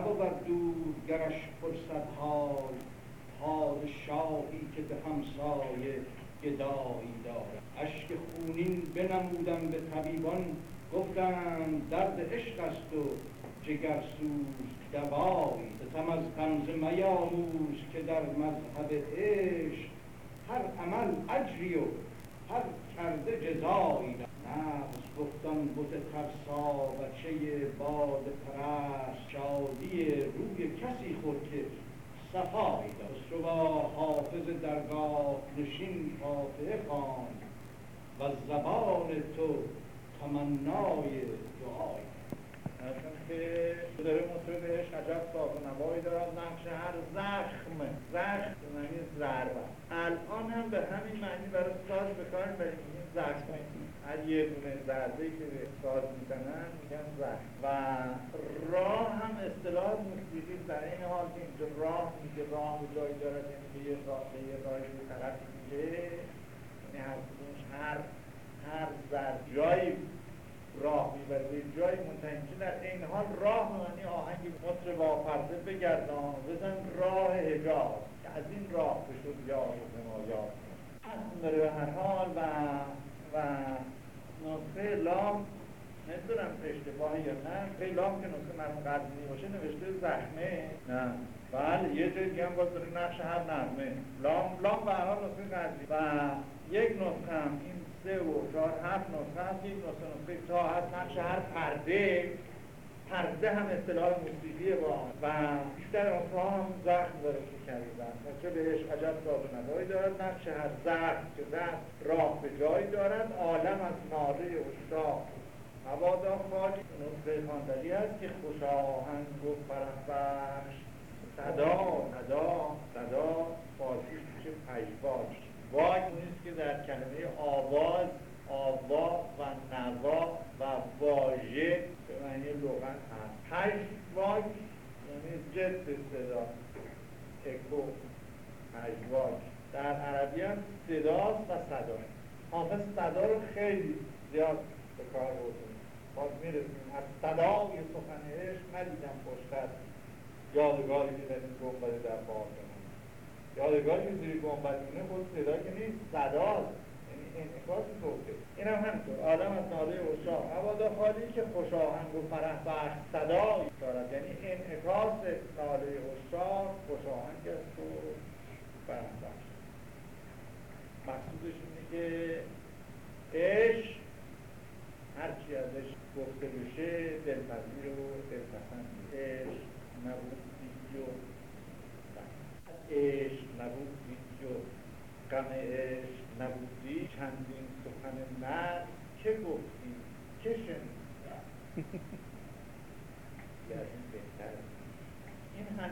نبود دور گرش فرصت حال پادشاهی که به همسایه گدایی دارد. اشک خونین بنمودم به طبیبان گفتند درد عشق است و جگرسوز دوایی ستم از غمزه میاموز که در مذهب عشق هر عمل اجری و هر کرده جزایی نفس گفتان بت ترسا بچه باد پرست شادی روی کسی خود که صفایی داشت با حافظ درگاه نشین فاتحه خواند و زبان تو تمنای دعایی چون که داره مطرب عشق عجب صاف نوایی دارد نقش هر زخم زخم به معنی ضربه الان هم به همین معنی برای ساز بکاریم برای این زخم هر یه دونه ضربه که به ساز می‌زنن میگن زخم و راه هم اصطلاح موسیقی در این حال که اینجا راه میگه راه جایی دارد یعنی به یه راه به یه راه به طرف میگه یعنی هر هر هر جایی راه می‌بره. به جای منتهی در این حال راه معنی آهنگ مطر با فرده بگردان بزن راه هجاب که از این راه بشد یا حمایات از به هر حال و و نسخه لام نمی‌دونم اشتباهی یا نه. نسخه لام که نسخه مرمون قدیمی باشه نوشته زخمه. نه. بله یه جای دیگه هم باز داره نقش هر نغمه لام لام به هر حال نسخه قدیمی. و یک نسخه هم این سه و چهار هفت نسخه هست یک نسخه نسخه تا هست نقش هر پرده پرده هم اصطلاح موسیقی با و بیشتر نسخه هم زخم داره کردن چه بهش عجب ساز نداری دارد نقش هر زخم که زخم راه به جایی دارد عالم از ناله اشتاق مبادا خالی نسخه خاندلی است که خوش آهنگ و فرح بخش صدا صدا صدا فارسی میشه پژواک. واک نیست که در کلمه آواز آوا و نوا و واژه به معنی لغت هست. پش واک یعنی جد صدا اکو پژواک در عربی هم صداست و صدا. حافظ صدا رو خیلی زیاد به کار برده باز می‌رسیم. از صدای سخن عشق ندیدم خوشتر یادگاری که در این گنبد در باغ یادگاری که زیر گنبدونه خود صدا که نیست صداست یعنی انعکاس صوته. این هم همینطور. آدم از ناله اشاق هوادا خالی که خوش آهنگ و فرح بخش صدایی دارد. یعنی انعکاس ناله اشاق خوش آهنگ است و فرح بخش مقصودش اینه که عشق هرچی ازش گفته بشه دلپذیر و دلپسند عشق نبود و عشق نبودی و غم عشق نبودی چندین سخن نه چه گفتی چه شنیدی این بهتر این هم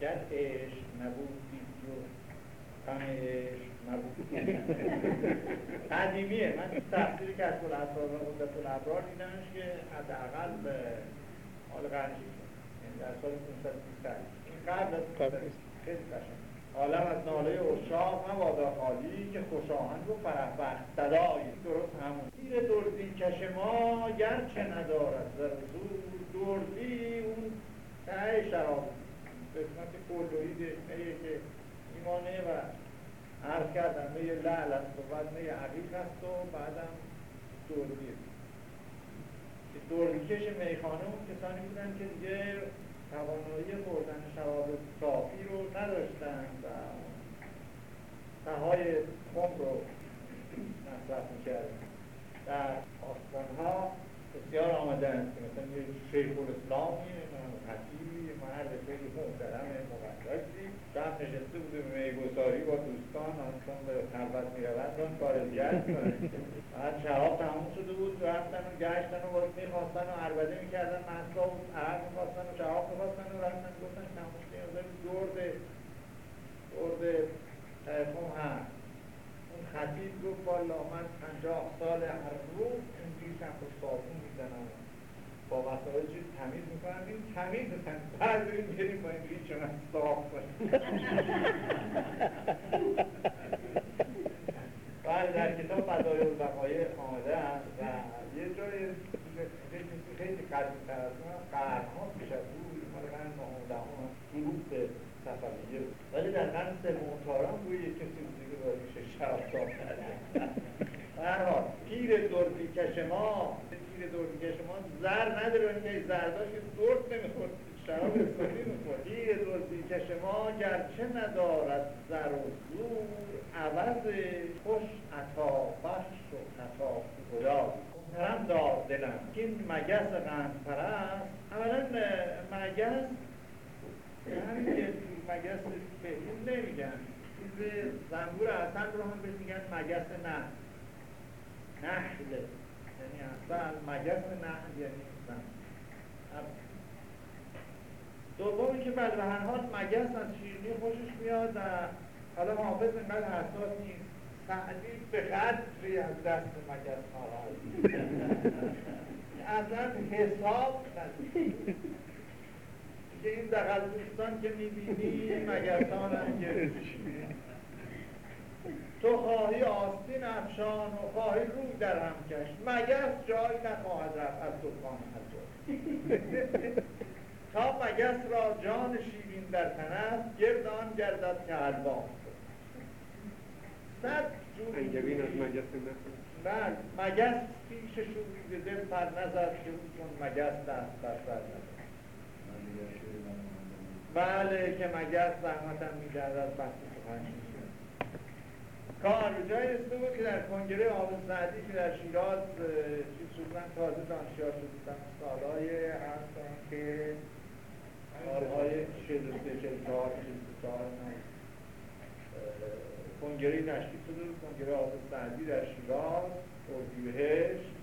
گر عشق نبودی و غم عشق نبودی قدیمیه من تفسیری که از الاسرار و مدت الابرار دیدمش که حداقل به حال قرن یعنی در سال 528 عالم از ناله اشاق مبادا خالی که خوش آهنگ و فرح بخت صدایی درست همون تیر دردی کش ما گرچه ندارد در دردی اون ته شراب قسمت کلویی دشنه که ایمانه و عرض کردن می لعل است و می عقیق است و بعدم دردی که دردی کش میخانه اون کسانی بودن که دیگه توانایی خوردن شراب صافی رو نداشتن و تهای خم رو مصرف می‌کردن. در آستان ها بسیار آمدن که مثلا یه شیخ الاسلامی خطیبی مرد خیلی محترم مقدسی. شب نشسته بوده به میگساری با دوستان چون به خلوت می‌روند چون کار دیگر بعد شراب تموم شده بود رفتن و گشتن و باز می‌خواستن و عربده می‌کردن محصا و عرب می‌خواستن و شراب می‌خواستن و رفتن گفتن تموم شده دورد دورد تلفن هست. اون خطیب گفت والا من پنجاه سال هر روز این پیشم خوش صابون می‌زنم. وسایل چیز تمیز می‌کنم این تمیز تمیز بعد بریم بریم با این ریچ من صاف بله در کتاب فضای البقایه آمده است و یه جای خیلی قدیم تر از من قرن ها پیش از دهم شروع به صفویه بود ولی در قرن سوم تاران روی یک کسی بودی که باید میشه شراب هر حال پیر کش ما پیر کش ما زر نداره اینکه زرداش درد نمی‌خورد شراب اسلامی می‌خورد پیر کش ما گرچه ندارد زر و زور عوض خوش عطا بخش و عطا خدا. محترم دار دلم که این مگس قند پرست اولا مگس همین که مگس بهتون نمیگن. چیز زنبور اصلا رو هم بهش میگن مگس نه نحله یعنی اصلا مگس نه یعنی دومی که بعد به حال مگس از شیرینی خوشش میاد و حالا حافظ اینقدر حساس نیست سعدی به قدری از دست مگس ناراحت اصلا حساب ندید که این دقل دوستان که می‌بینی مگسان هم تو خواهی آستین افشان و خواهی رو در هم کش. مگس جای نخواهد رفت از دکان حضور تا مگس را جان شیرین در تن است گردان گردد که حلوا صد انگبین از بله مگس پیش شوری دل پر نزد که او چون مگس دست بر سر بله که مگس زحمتم می‌دهد از بحث سخن کار جای اسمه بود که در کنگره آب سعدی که در شیراز چیز شدن تازه دانشیار شدن سالهای هست که سالهای شدسته چلتار چلتار کنگره تشکیل شده بود کنگره آب سعدی در شیراز اردیبهشت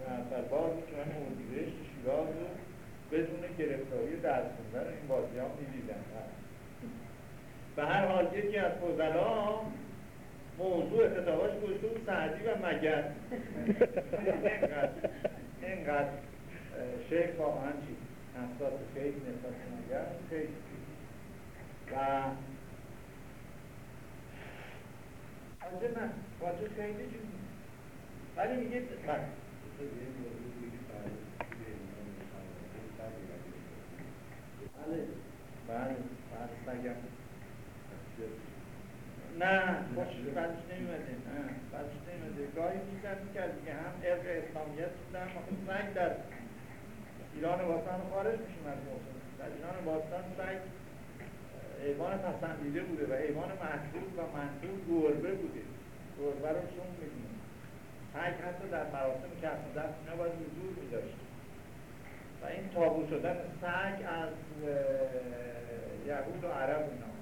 و در باز که همه اردیبهشت شیراز رو بدون گرفتاری درس خوندن این بازی ها می‌دیدن به هر حال یکی از فضلا موضوع کتاباش گوشته بود سعدی و مگر. اینقدر اینقدر شیخ واقعا چی؟ حساس خیلی نسبت مگر خیلی و واجه نه واجه خیلی چیز ولی میگه بله. بله بله بله. نه خوش بعدش نمیمده نه بعدش نمیمده گاهی میزن می‌کرد دیگه. هم ارق اسلامیت بودن. سنگ در ایران باستان خارج میشیم از موسم در ایران باستان سنگ ایوان پسندیده بوده و ایوان محبوب و منصوب گربه بوده. گربه رو چون میدیم سنگ حتی در مراسم کف دست نباید حضور میداشت. و این تابو شدن سنگ از یهود و عرب اینا.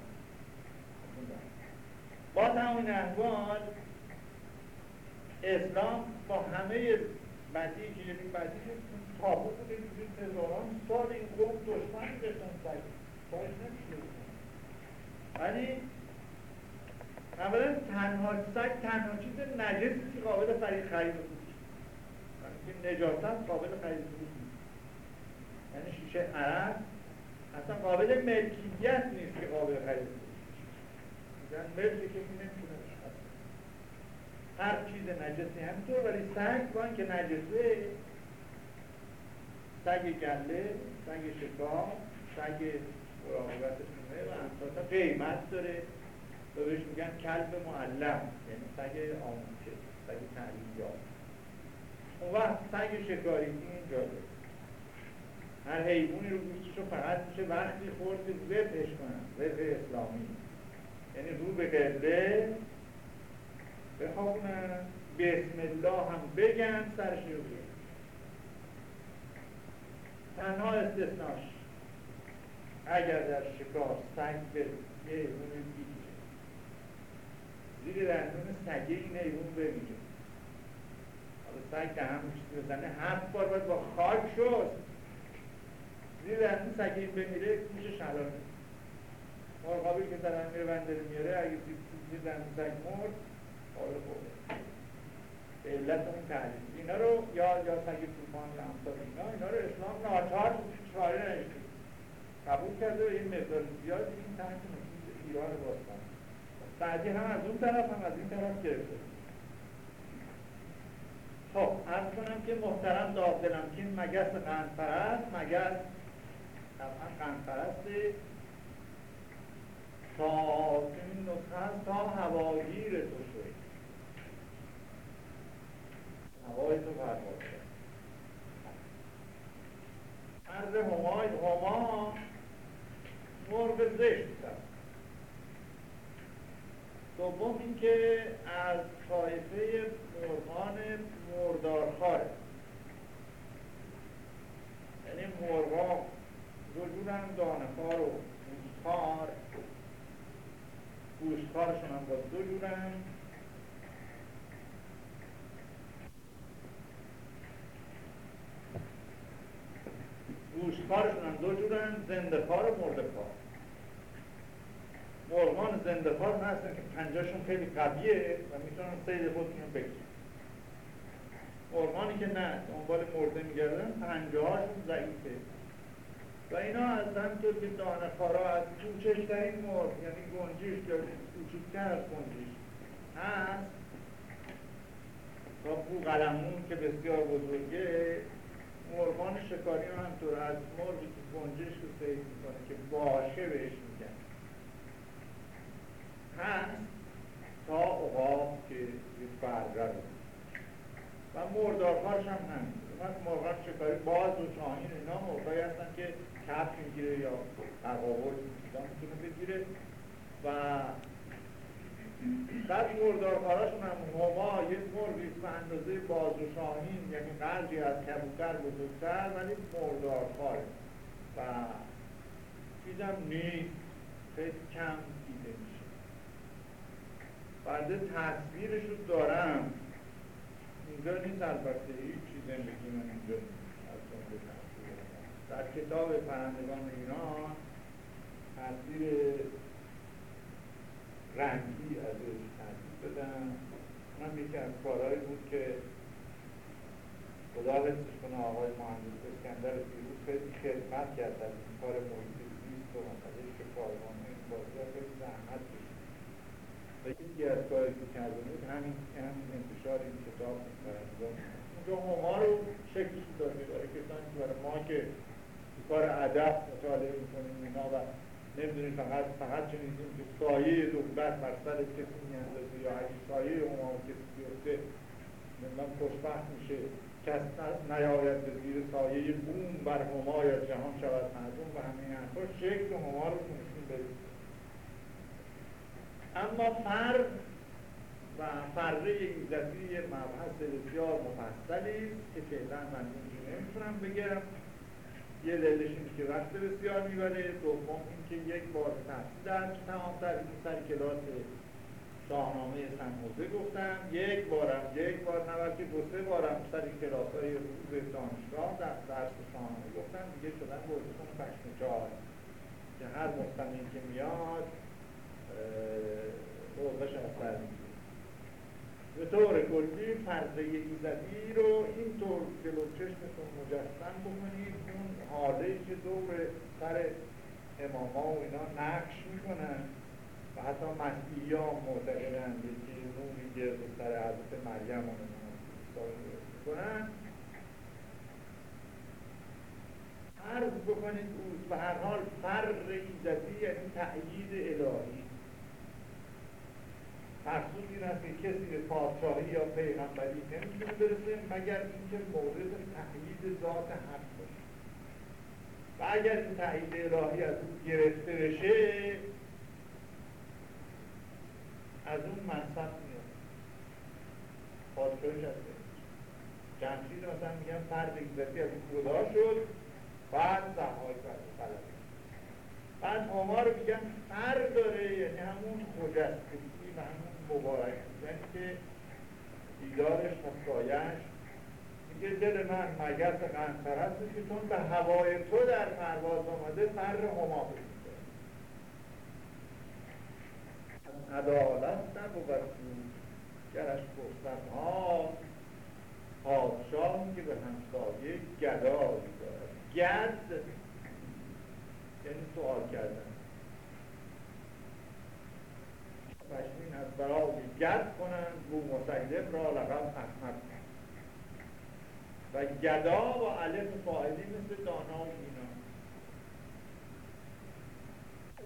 با تمام احوال اسلام با همه بدی که یعنی بدی که تابوت بوده که هزاران سال این قوم دشمن داشتن سگ باش ولی اولا تنها سگ تنها چیز نجسی که قابل خرید خرید بود که نجاست قابل خرید بود یعنی شیشه عرب اصلا قابل ملکیت نیست که قابل خرید میگن ملکی که نمی‌تونه هر چیز نجسی همینطور ولی سگ با اینکه نجسه سگ گله سگ شکار سگ مراقبتشونه و اساسا قیمت داره. و بهش میگن کلب معلم یعنی سگ آموزه سگ تعلیم یاب اون وقت سگ شکاری این جاده. هر حیوانی رو گوشتشو فقط میشه وقتی خورد که زبهش کنن زبه اسلامی. یعنی رو به قبله بخوابونن بسم الله هم بگن سرش رو تنها استثناش اگر در شکار سنگ به ایمون بگیره زیر دندون سگه این ایمون بگیره حالا سگ دهم بزنه هفت بار باید با خاک شد زیر دندون سگه این بمیره میشه شلانه مرغابی که در میره بندره میاره اگه دندون سگ مرد حالا بوده به علت اون تعلیم اینا رو یا یا سگ طوفان یا امثال اینا اینا رو اسلام ناچار چاره نشده قبول کرده این مقدار زیاد این تحت نفوذ ایران باستان سعدی هم از اون طرف هم از این طرف گرفته خب ارز کنم که محترم داخلم که این مگس قند پرست مگس طبعا قنفرسته تا این نسخه تا هواگیر تو شد. هوای تو پرواز کرد. عرض همای هما مرغ زشت است دوم اینکه از طایفه مرغان یعنی مرغا دو جورن دانهخوار و گوشتخوار گوشتخوارشون هم با دو جورن. گوشتخوارشون هم دو جورن زنده خار و مرده خار مرغان زنده خار هستن که پنجاشون خیلی قویه و می‌تونن سید خودشون بگیرن مرغانی که نه دنبال مرده میگردن پنجه هاشون ضعیفه. و اینا از همطور که دانه خارا از کوچکترین مرغ یعنی گنجیش یا کوچکتر از گنجیش. هست تا بو قلمون که بسیار بزرگه مرغان شکاری هم همطور از مرغی که گنجش رو سید می‌کنه که باشه بهش میگن. هست تا عقاب که برگر و مردارهاش هم همین من مرغان شکاری باز و شاهین اینا مرغایی هستن که کف می‌گیره یا تقابل می‌تونه بگیره. و بعد مردارکاراشون هم هما یک مرغی به اندازه باز و شاهین یعنی قدری از کبوتر بزرگتر ولی مردارکاره و چیزم نیست خیلی کم دیده میشه. بعد تصویرش رو دارم. اینجا نیست البته هیچ چیز زندگی من اینجا در کتاب پرندگان ایران تصویر رنگی ازش تصویر بدم من یکی از کارهایی بود که خدا حفظش کنه آقای مهندس اسکندر پیروز خیلی خدمت کرد از این کار محیط زیست و مسئله شکارگان این بازی خیلی زحمت کشید. و یکی از کاری که کرده بود همین همین انتشار این کتاب پرندگان اونجا هما رو شکلش داده برای کسانی که برای ما که کار ادب مطالعه می‌کنیم اینا و نمی‌دونیم فقط فقط چنیدیم که سایه دولت بر سر کسی میاندازه یا اگه سایه اون کسی بیفته من خوشبخت میشه. کس نیاید به زیر سایه بوم بر هما یا جهان شود معدوم و همه حرفا شکل هما رو تونستیم بریم اما فرق و فرقه ایزدی یه مبحث بسیار مفصلی که فعلا من اینجا نمی‌تونم بگم. یه دلش اینه که وقت بسیار می‌بره. دوم اینکه یک بار تحصیل در تمام تر این سر کلاس شاهنامه سنموزه گفتم یک بارم یک بار نه که دو سه بارم سر کلاس های روز دانشگاه در درس شاهنامه گفتم دیگه شدن بردتون پشم چهار که هر مستمعی که میاد روزش از سر به طور کلی فرضه ایزدی رو اینطور جلو چشمتون مجسم بکنید حاله که دور سر اماما و اینا نقش می‌کنن و حتی مسیحی ها معتقدن یکی نوری گرد سر حضرت مریم رو می‌کنن. فرض بکنید و هر حال فر ایزدی یعنی تأیید الهی. مقصود این است که کسی به پادشاهی یا پیغمبری نمی‌تونه برسه مگر اینکه مورد تأیید ذات حق اگر این تأیید الهی از اون گرفته بشه از اون منصب میاد. پادشاهیش از جمشید مثلا میگن فرد ایزدی از اون خدا شد بعد زهای غلبه بعد هما رو میگن فر داره یعنی همون خجستگی و همون مبارک بودن که دیدارش مفتایش میگه دل من قنصر هست که چون به هوای تو در پرواز آمده فر هما بگیده از عدالت نبود گرش فرصت ها پادشاهی که به همسایه گدایی دارد گد یعنی سوال کردن مشمین از برای گد کنند بو مسیلم را لقب احمد و گدا و علف فاعلی مثل دانا و اینا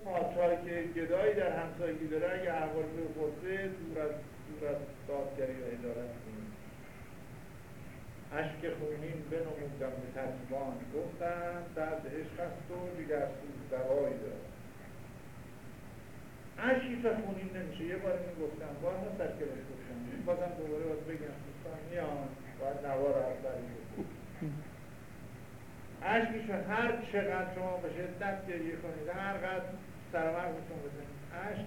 پادشاهی که گدایی در همسایگی داره اگه احوال بپرسه دور از دور از دادگری و ادارت کنید اشک خونین بنمودم به ترتیبان گفتم درد عشق است و دیگر سوز دوایی دارد اشکی تا خونین نمیشه یه بار این گفتم بار ما سرکلش گفتم بازم دوباره باید بگم دوستان میان باید نوار از بریم اشکشون هر چقدر شما به شدت گریه کنید هر قدر سرمغزتون بزنید اشک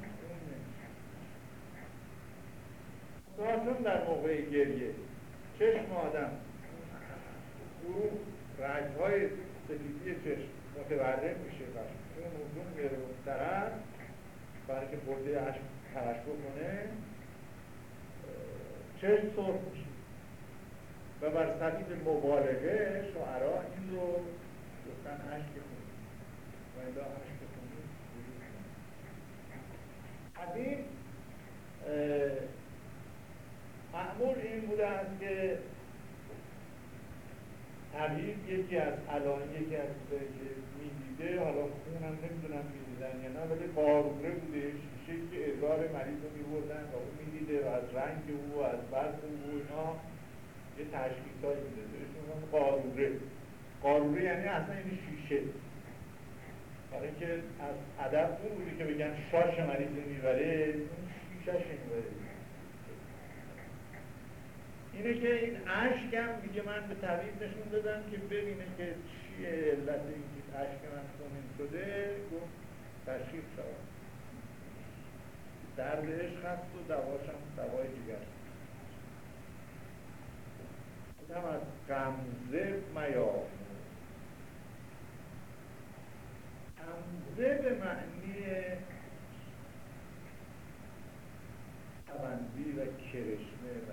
اون نمیشه در موقع گریه چشم آدم او رنگهای سفیدی چشم متورم میشه و اون اون میره اون طرف برای که برده عشق ترشح کنه چشم سرخ میشه و بر سبیل مبالغه شعرا این رو گفتن عشق خونی و الا عشق خونی از این معمول این بوده است که حبیب یکی از علائم یکی از که می‌دیده حالا خونم نمی‌دونم می‌دیدن یا نه ولی قارونه بوده شیشه که ازار مریض رو میبردن و او می‌دیده و از رنگ او و از برد او اینا یه تشکیل هایی میده بهشون قارونه قارونه یعنی اصلا این شیشه. برای که از ادب اون بوده که بگن شاش مریض می‌بره اون شیشهش می‌بره. اینه که این عشقم میگه من به طبیب نشون دادم که ببینه که چیه علت اینکه عشق من خونین شده گفت تشریف شود. درد عشق هست و دواشم دوای دیگر هم از غمزه میامون غمزه به معنی تبندی و کرشمه و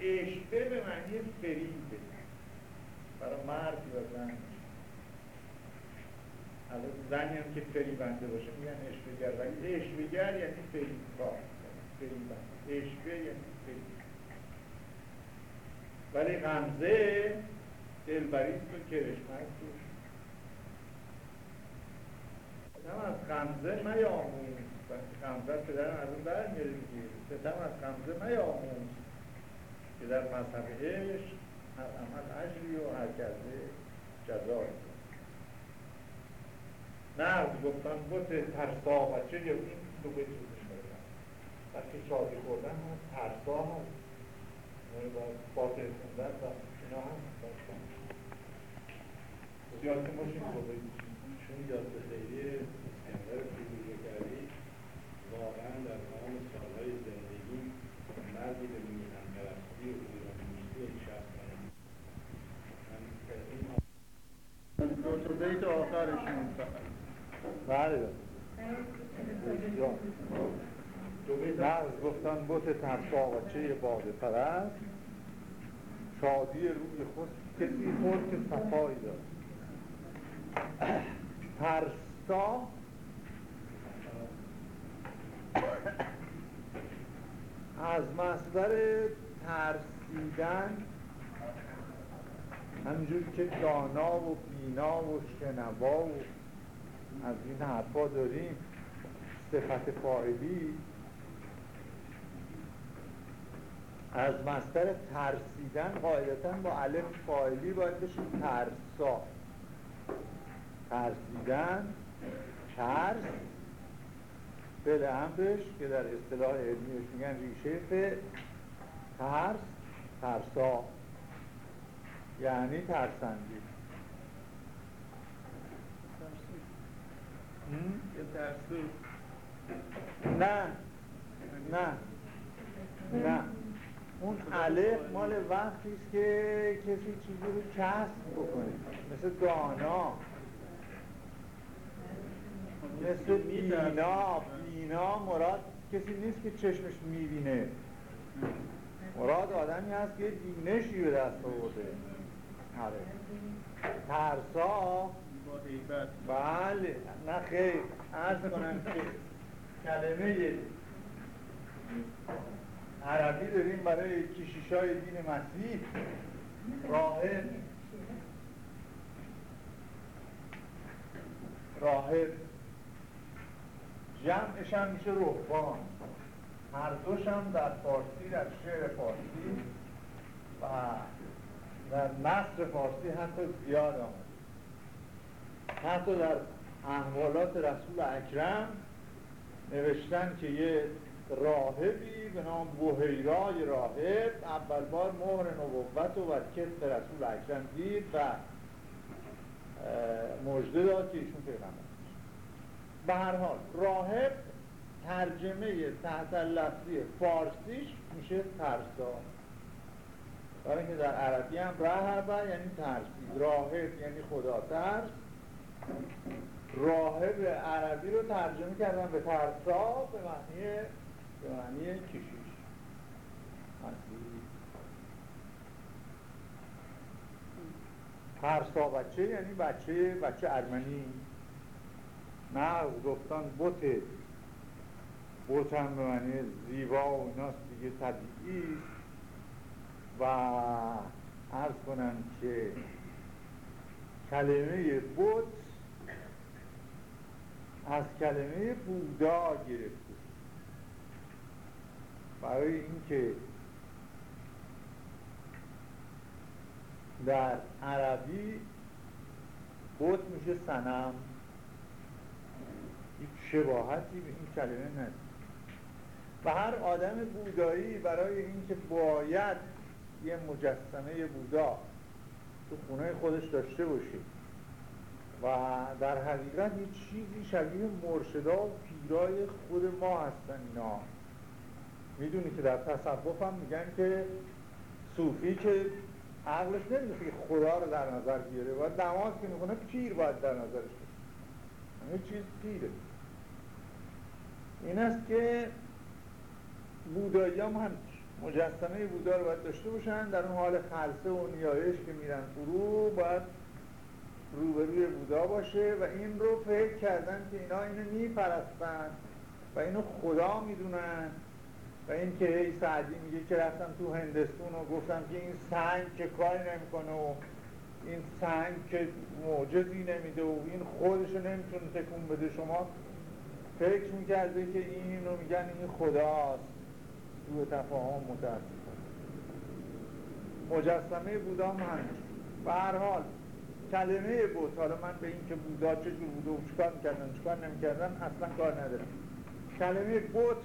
اشبه به معنی فریبه برای مرد و زن الان زنی هم فریبنده باشه میگن اشبهگر ولی اشبهگر یعنی فریبکار فریبنده اشبه یعنی فریب ولی غمزه دلبریست و کرشمک توش. ستم از غمزه میاموز. غمزه پدرم از اون برمیاره میگه ستم از غمزه میاموز. که در مذهب عشق هر عمل اجری و هر کرده جزایی. نرد گفتن بوت ترسا بچه یا این دو بیت رو میشنیدن وقتی شادی خوردن هم ترسا هست یعنی باید باطل خوندن و اینا هم یادتون باشین دو بیت چون یاد خیلی اسکندر فیلوزوگری واقعا در تمام سالهای زندگی مردی به دو بیت آخرشون بله. گفتن بوت ترساقچه باده پرست. شادی روی خود کسی خود که صفایی دارد ترسا. از مصدر ترسیدن همینجوری که دانا و بینا و شنوا و از این حرفا داریم. صفت فاعلی. از مستر ترسیدن قاعدتا با الف فاعلی باید بشه ترسا. ترسیدن ترس فعل امرش که در اصطلاح علمیش میگن ریشه فعل. ترس ترسا. یعنی ترسندی نه نه نه اون الف مال وقتی که کسی چیزی رو کسب بکنه. مثل دانا. مثل بینا. بینا مراد کسی نیست که چشمش می‌بینه. مراد آدمی هست که دینشی به دست آورده. آره. ترسا بله نه خیر. عرض کنم که کلمه عربی داریم برای کشیشای دین مسیح. راهب. راهب. جمعش هم میشه رهبان هر دوش هم در فارسی در شعر فارسی و در نصر فارسی حتی زیاد آمده حتی در احوالات رسول اکرم نوشتن که یه راهبی به نام بوهیرای راهب اول بار مهر نبوت و بر کتف رسول اکرم دید و مجده داد که ایشون پیغمبر به هر حال راهب ترجمه تحت لفظی فارسیش میشه ترسا. برای اینکه در عربی هم رهبه یعنی ترسی راهب یعنی خدا ترس راهب عربی رو ترجمه کردن به ترسا به معنی به معنی کشیش ترسا بچه یعنی بچه بچه ارمنی. نقض گفتن بوته بوت هم به معنی زیبا و ایناست دیگه طبیعی. و عرض کنم که کلمه بوت از کلمه بودا گرفته برای اینکه در عربی بوت میشه سنم هیچ شباهتی به این کلمه نداره. و هر آدم بودایی برای اینکه باید یه مجسمه بودا تو خونه خودش داشته باشه و در حقیقت یه چیزی شبیه مرشدا و پیرای خود ما هستن اینا. می‌دونی که در تصوف هم میگن که صوفی که عقلش نمیده که خدا رو در نظر بیاره باید نماز که می‌کنه پیر باید در نظرش باشه. همه چیز پیره. این است که بودایی هم هم مجسمه بودا رو باید داشته باشن در اون حال خلصه و نیایش که میرن فرو باید روبروی بودا باشه و این رو فکر کردن که اینا اینو میپرستن و اینو خدا می‌دونن. و این که ای سعدی میگه که رفتم تو هندستون و گفتم که این سنگ که کاری نمی‌کنه و این سنگ که معجزی نمیده و این خودشو نمی‌تونه تکون بده. شما فکر می‌کرده که این رو میگن این خداست. سوء تفاهم متاسف مجسمه بودا من به هر حال کلمه بود. حالا من به این که بودا چجور بوده و چکار می‌کردن چکار نمی‌کردن اصلا کار ندارم. کلمه بود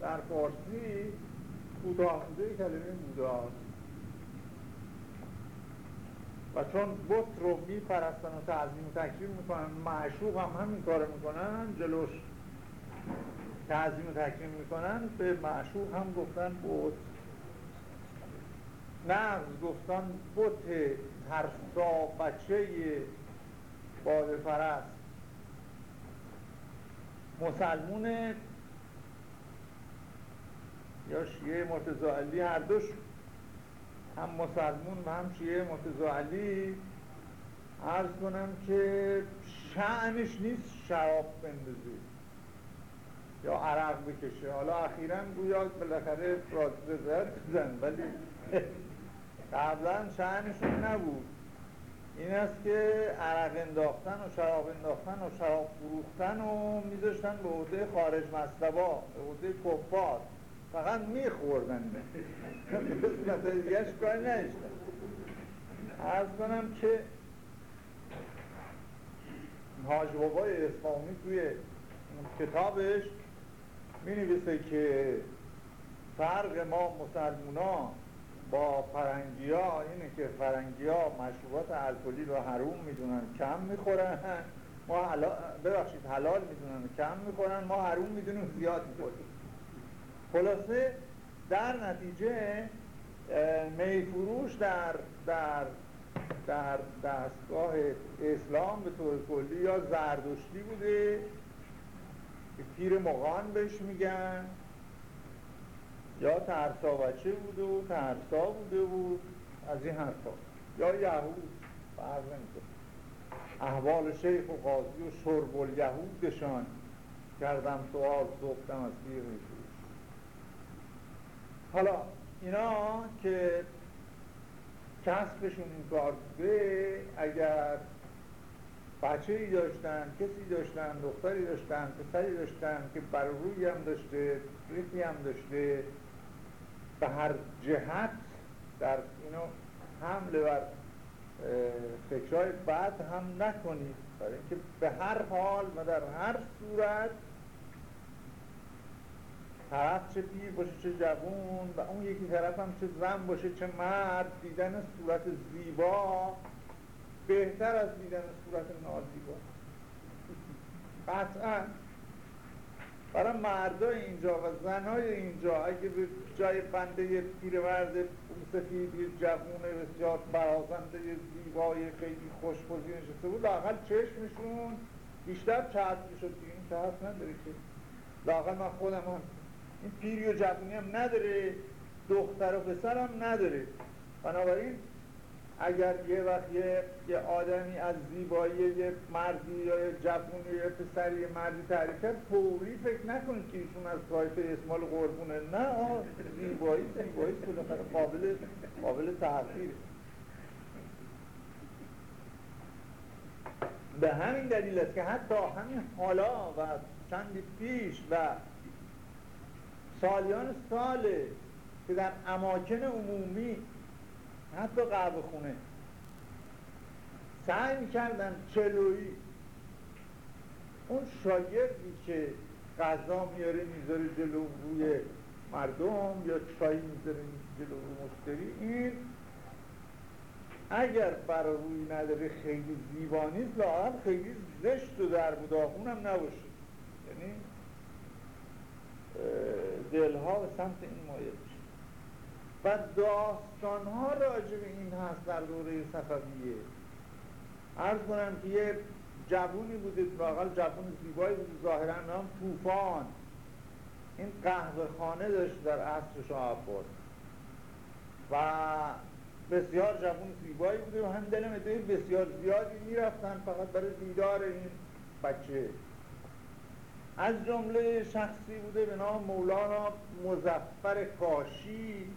در فارسی کوتاه بوده کلمه بوداست و چون بت رو میپرستن و تعظیم و تکریم می‌کنن معشوق هم همین کار می‌کنن جلوش تعظیم و تکریم می‌کنن به معشوق هم گفتن بود نقض گفتن بت ترسا بچه باده پرست مسلمون یا شیعه متزاعلی هر دوش. هم مسلمون و هم شیعه متزاعلی عرض کنم که شعنش نیست شراب بندازی. یا عرق بکشه. حالا اخیرا گویا بالاخره زد بزن ولی قبلا شعنشون نبود. این است که عرق انداختن و شراب انداختن و شراب فروختن و میذاشتن به عهده خارج مصطبا به عهده کفار فقط میخوردن. قسمت دیگرش کار نشتن ارز کنم که حاج بابای اسلامی توی کتابش می نویسه که فرق ما مسلمونا با فرنگی ها اینه که فرنگی ها مشروبات الکلی رو حروم می‌دونن کم می‌خورن. ما حلال ببخشید حلال می‌دونن کم می‌خورن. ما حروم می‌دونیم زیاد می‌خوریم. خلاصه در نتیجه میفروش در در در دستگاه اسلام به طور کلی یا زردشتی بوده. که پیر مغان بهش میگن. یا ترسا بچه بوده و ترسا بوده بود از این حرفا. یا یهود نمیده احوال شیخ و قاضی و شرب الیهودشان کردم سوال صبتم از بیر حالا اینا که کسبشون این کار بوده اگر بچه ای داشتن کسی داشتن دختری داشتن پسری داشتن که بر روی هم داشته ریخی هم داشته به هر جهت در اینو حمله بر فکرهای بد هم نکنید. برای اینکه به هر حال و در هر صورت طرف چه پیر باشه چه جوون و اون یکی طرف هم چه زن باشه چه مرد دیدن صورت زیبا بهتر از دیدن صورت نازیبا. قطعا برای مردای اینجا و زنای اینجا اگه به جای بنده پیرمرد سفید یه جوون بسیار برازنده زیبای خیلی خوشپوزی نشسته بود لاقل چشمشون بیشتر چسب می‌شد. این چسب نداره که. لاقل من خودم هم این پیری و جوونی هم نداره دختر و پسر هم نداره. بنابراین اگر یه وقت یه, یه آدمی از زیبایی یه مردی یا یه جوونی یا پسری مردی تعریف کرد فوری فکر نکنید که ایشون از طایفه اسمال قربونه. نه آه زیبایی زیبایی بالاخره قابل قابل تحقیر به همین دلیل است که حتی همین حالا و چندی پیش و سالیان ساله که در اماکن عمومی حتی قهوه خونه. سعی می‌کردن چلویی. اون شاگردی که غذا میاره می‌ذاره جلو روی مردم یا چای می‌ذاره جلو روی مشتری این اگر برای روی نداره خیلی زیبانیست لاغر خیلی زشت و در بوداخون هم نباشه. یعنی دلها به سمت این مایه و داستان ها راجع این هست در دوره صفویه. عرض کنم که یه جوونی بوده واقعا جوون زیبایی بوده ظاهرا نام طوفان. این قهوه خانه داشت در عصر شاه عباس. و بسیار جوون زیبایی بوده و هم دل بسیار زیادی می‌رفتن فقط برای دیدار این بچه. از جمله شخصی بوده به نام مولانا مزفر کاشی.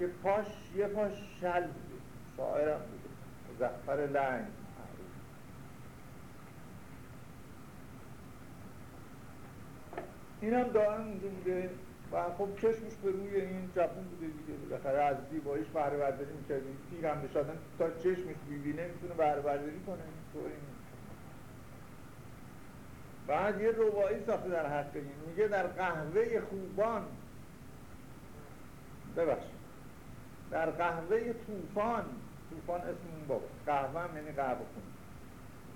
که پاش یه پاش شل بوده. شاعرم بوده. مزفر لنگ. این هم دارم اونجا بوده. و خب چشمش به روی این جبون بوده دیگه. بالاخره از زیباییش بهره برداری می‌کرد پیر هم بشادن تا چشمش بیبینه می‌تونه بهره برداری کنه بعد یه روایی ساخته در حق این. میگه در قهوه خوبان. ببخشید. در قهوه طوفان طوفان اسم اون بابا. قهوه هم یعنی قهوه خون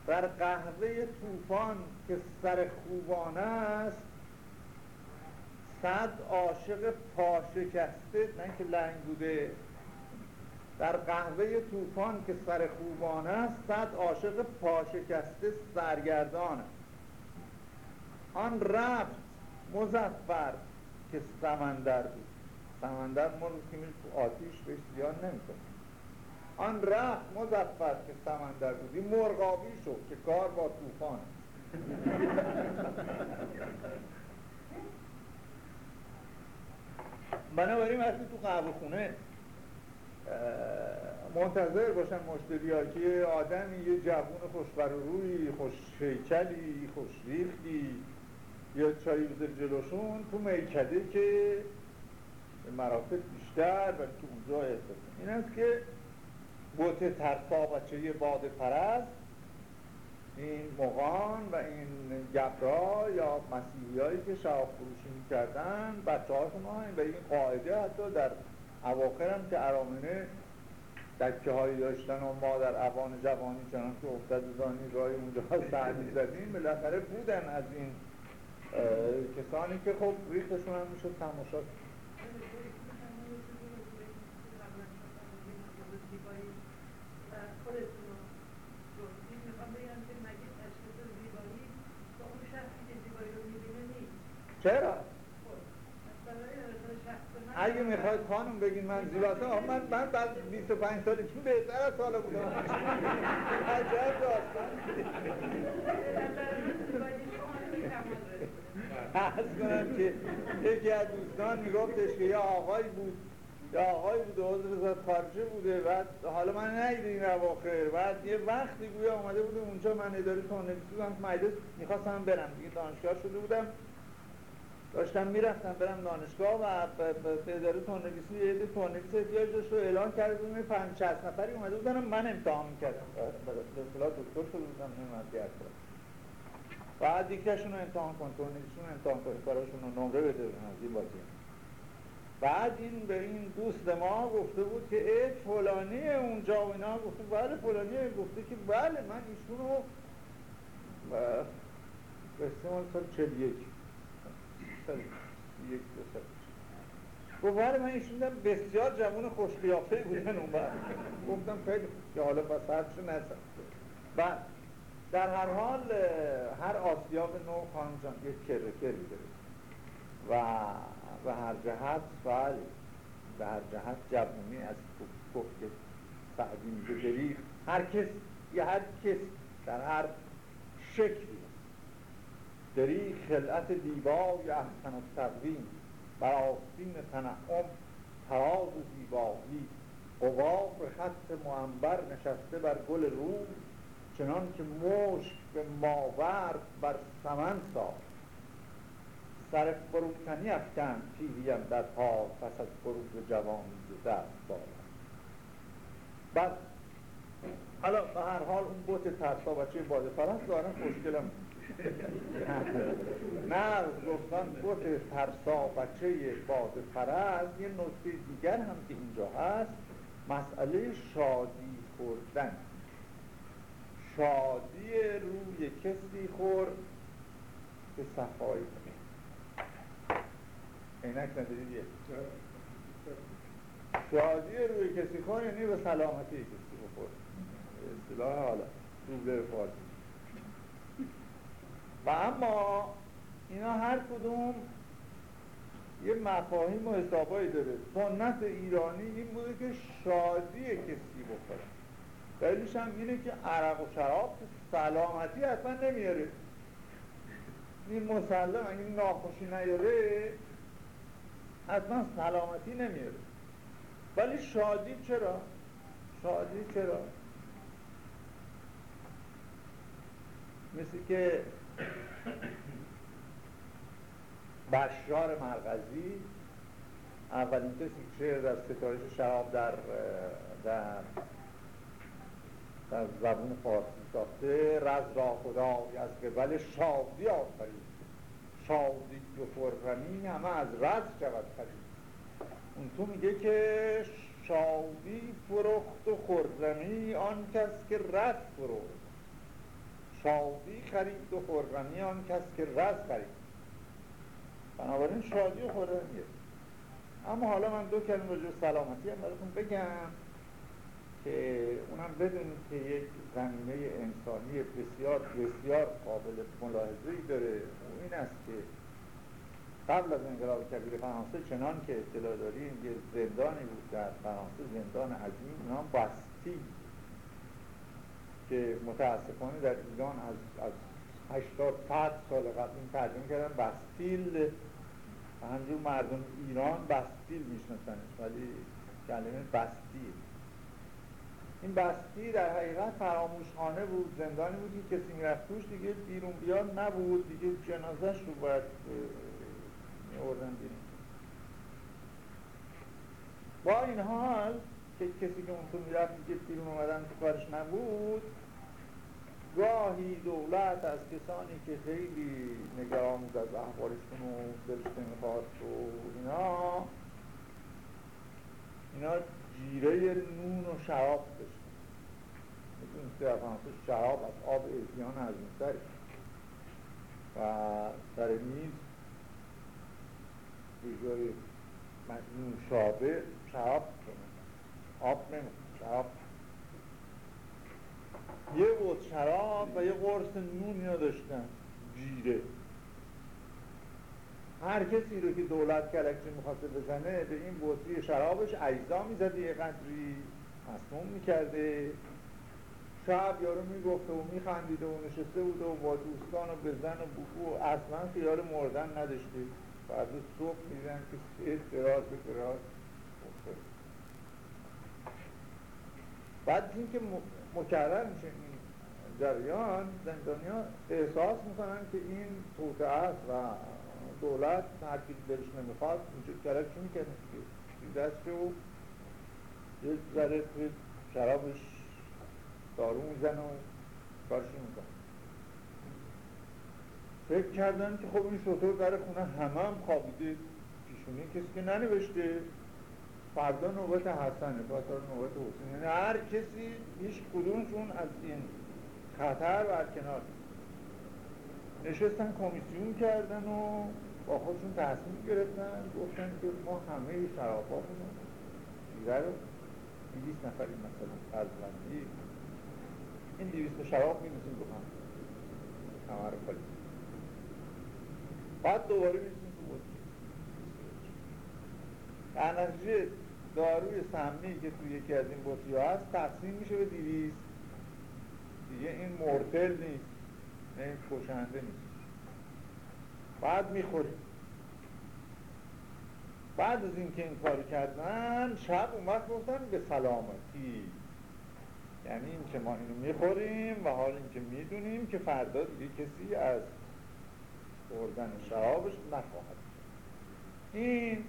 در قهوه طوفان که سر خوبان است صد عاشق پاشکسته نه که لنگ بوده در قهوه طوفان که سر خوبان است صد عاشق پاشکسته سرگردان است. آن رفت مزفر که سمندر بود. سمندر مرغ که تو آتیش بهش زیان نمی‌کنه. آن رفت مزفر که سمندر بود این مرغابی شد که کار با طوفان. بنابراین وقتی تو قهوه خونه منتظر باشن مشتری ها که آدمی یه جوون خوشبر روی خوش شیکلی خوش ریختی یا چایی بذاری جلوشون تو میکده که مراتب بیشتر و تو اونجا احساس این است که بوت ترسا بچه باد پرست این مغان و این گبرا یا مسیحی هایی که شعب فروشی می‌کردن بچه هاشون و این قاعده حتی در اواخر هم که ارامنه دکه هایی داشتن و ما در اوان جوانی چنان که افتاد زانی رای اونجا سعدی زدیم بالاخره بودن از این کسانی که خب ریختشون هم می‌شد تماشا چرا؟ اگه می‌خواید خانم بگین من زیباتم من من بعد 25 سال چون بهتر از سال بودم. عجب داستان. از کنم که یکی از دوستان میگفتش که یه آقایی بود یا آقای بوده عضو وزارت خارجه بوده. بعد حالا من نیده این اواخر. بعد یه وقتی گویا آمده بوده اونجا من اداره تونسی بودم مجلس. می‌خواستم برم دیگه دانشگاه شده بودم. داشتم می‌رفتم برم دانشگاه و به اداره تونویسی یه عده تونویس احتیاج داشت و اعلان کرده بودم پنج شصت نفری اومده بودن من امتحان می‌کردم. به اصطلاح دکتر شده بودم نمی‌دونم بعد یکیشون رو امتحان کن تونویسشون امتحان کن براشون رو نمره بده از این بازی. بعد این به این دوست ما گفته بود که ای فلانی اونجا و اینا گفته بله فلانی گفته که بله من ایشون رو به سال 41 سال یک دو بله من ایشون بسیار جوان خوش قیافه بودن اون بعد گفتم خیلی که حالا بس حرفشو نزن بعد در هر حال هر آسیاب نو خانم جان یک کره کری داره و به هر جهت بله به هر جهت جوانی از گفت سعدی میگه هر کس یا هر کس در هر شکلی دریغ خلعت دیبای احسن تقویم بر آستین تنعم تراز زیبایی. قباب خط معنبر نشسته بر گل روم چنان که مشک به ماورد بر سمن ساخت. سر فروتنی افکن تیریم در پا پس از فروغ جوانی به دست بالا بعد حالا به هر حال اون بوت ترسا بچه باده فرست دارن خوشگلم. نه گفتن بوت ترسا بچه باده فرست یه نکته دیگر هم که اینجا هست. مسئله شادی خوردن. شادی روی کسی خور به صفایی عینک ندارید؟ یه. شادی روی کسی خور یعنی به سلامتی کسی بخور. اصطلاح حالا. روبه فارسی و اما اینا هر کدوم یه مفاهیم و حسابایی داره سنت ایرانی این بوده که شادی کسی بخوره دلیلش هم اینه که عرق و شراب سلامتی حتما نمیاره این مسلم اگه ناخوشی نیاره حتما سلامتی نمیاره ولی شادی چرا؟ شادی چرا؟ مثل که بشار مرغزی اولین کسی که شعر در ستایش شراب در در در زبون فارسی ساخته رز را خدای از قبل شادی آفرید. شادی و خرمی همه از رز شود خرید. اون تو میگه که شادی فروخت و خرمی آن کس که رز فروخت. شادی خرید و خرمی آن کس که رز خرید. بنابراین شادی و خرمیه. اما حالا من دو کلمه راجع سلامتی هم براتون بگم که اونم بدونید که یک زمینه انسانی بسیار بسیار قابل ملاحظه ای داره. و این است که قبل از انقلاب کبیر فرانسه چنان که اطلاع داریم یه زندانی بود در فرانسه زندان عظیم نام بستی که متاسفانه در ایران از, از 80 سال قبل این ترجمه کردن بستیل همجور مردم ایران بستیل میشناسنش ولی کلمه بستیل. این بستی در حقیقت فراموش خانه بود زندانی بود که کسی می‌رفت دیگه بیرون بیاد نبود دیگه جنازش رو باید میوردن بیرون. با این حال که کسی که اون تو می‌رفت دیگه بیرون اومدن تو کارش نبود. گاهی دولت از کسانی که خیلی نگران بود از احوالشون و دلش نمی‌خواد و اینا اینا جیره نون و شراب داشت این در فرانسه شراب از آب ازیان از سری و سر میز به نوشابه شراب آب نمید شراب یه بود شراب و یه قرص نون اینا داشتن. جیره. هر کسی رو که دولت کلکچه می‌خواسته بزنه به این بطری شرابش اجزا می‌زده یه قدری مسموم می‌کرده. شب یارو می‌گفته و میخندیده و نشسته بوده و با دوستان و بزن و بکو و اصلا خیال مردن نداشته. بعد صبح میزن که سه دراز به دراز. بعد اینکه مکرر میشه این جریان زندانیا احساس می‌کنن که این توته است و دولت هر کی دلش نمی‌خواد اینجا کرکش می‌کنه دست و یه ذره توی شرابش دارو میزن و کارش می‌کنه. فکر کردن که خب این شطور در خونه همه هم خوابیده پیشونی کسی که ننوشته. فردا نوبت حسنه فردا نوبت حسین یعنی هر کسی هیچ کدومشون از این خطر برکنار نشستن کمیسیون کردن و با خودشون تصمیم گرفتن. گفتن که ما همه شراباتون دیگر رو دیویست نفری مثلا از بندی این دیویست شراب می‌رسیم رو هم همه رو خالی. بعد دوباره می‌رسیم تو بطری در نتیجه داروی سمی که توی یکی از این بطری هست تقسیم میشه به دیویست دیگه این مرتل نیست. این کشنده نیست. بعد می‌خوریم. بعد از اینکه این کار کردن شب وقت گفتن به سلامتی. یعنی این که ما اینو می‌خوریم و حال اینکه می‌دونیم که فردا دیگه کسی از خوردن شرابش نخواهد. این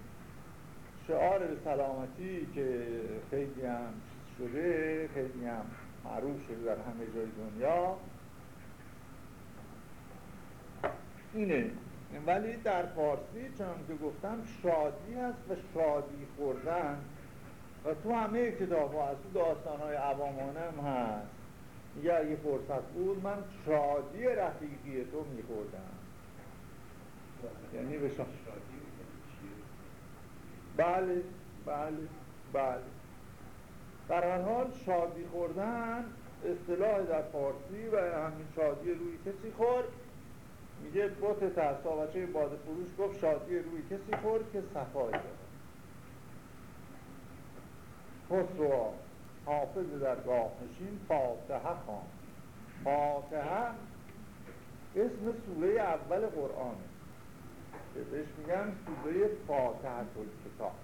شعار سلامتی که خیلی هم شده خیلی هم معروف شده در همه جای دنیا. اینه. ولی در فارسی چون که گفتم شادی هست و شادی خوردن. و تو همه کتاب ها از تو داستان های عوامانم هست. یا اگه فرصت بود من شادی رفیقی تو میخوردم. یعنی به شادی. بله بله بله. در هر حال شادی خوردن اصطلاح در فارسی و همین شادی روی کسی خورد. میگه بوت ترسا بچه باد فروش گفت شادی روی کسی خورد که صفایی داره. خسرو حافظ در گاه نشین فاتحه خان فاتحه اسم سوره اول قرآنه. که بهش میگن سوره فاتحه کتاب.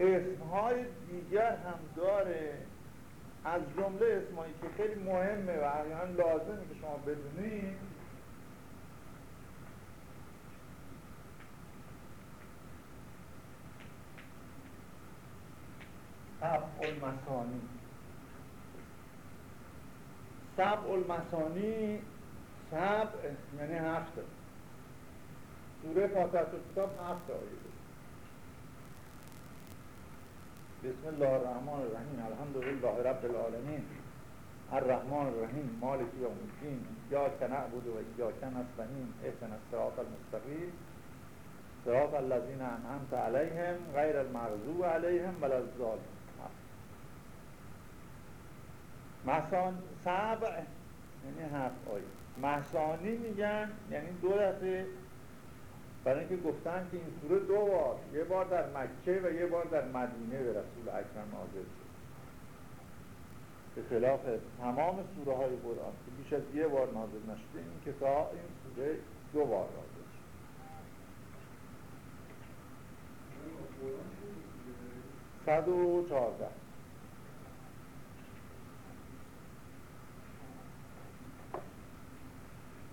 اسمهای دیگر هم داره. از جمله اسمایی که خیلی مهمه و احیانا لازمه که شما بدونید. سبع المسانی سبع المسانی سبع یعنی هفته سوره فاتحه کتاب هفته آیه بسم الله الرحمن الرحیم. الحمد لله رب العالمین. الرحمن الرحیم. مالک یوم الدین. ایاک نعبد و ایاک نستعین. اهدنا الصراط المستقیم. صراط الذین انعمت علیهم غیر المغضوب علیهم ولا الضالین. محسان سبع یعنی هفت آیه. محسانی میگن یعنی دو دفعه برای اینکه گفتن که این سوره دو بار یه بار در مکه و یه بار در مدینه به رسول اکرم نازل شد. به خلاف تمام سوره های قرآن که بیش از یه بار نازل نشده این کتاب این سوره دو بار نازل شد. صد و چهارده.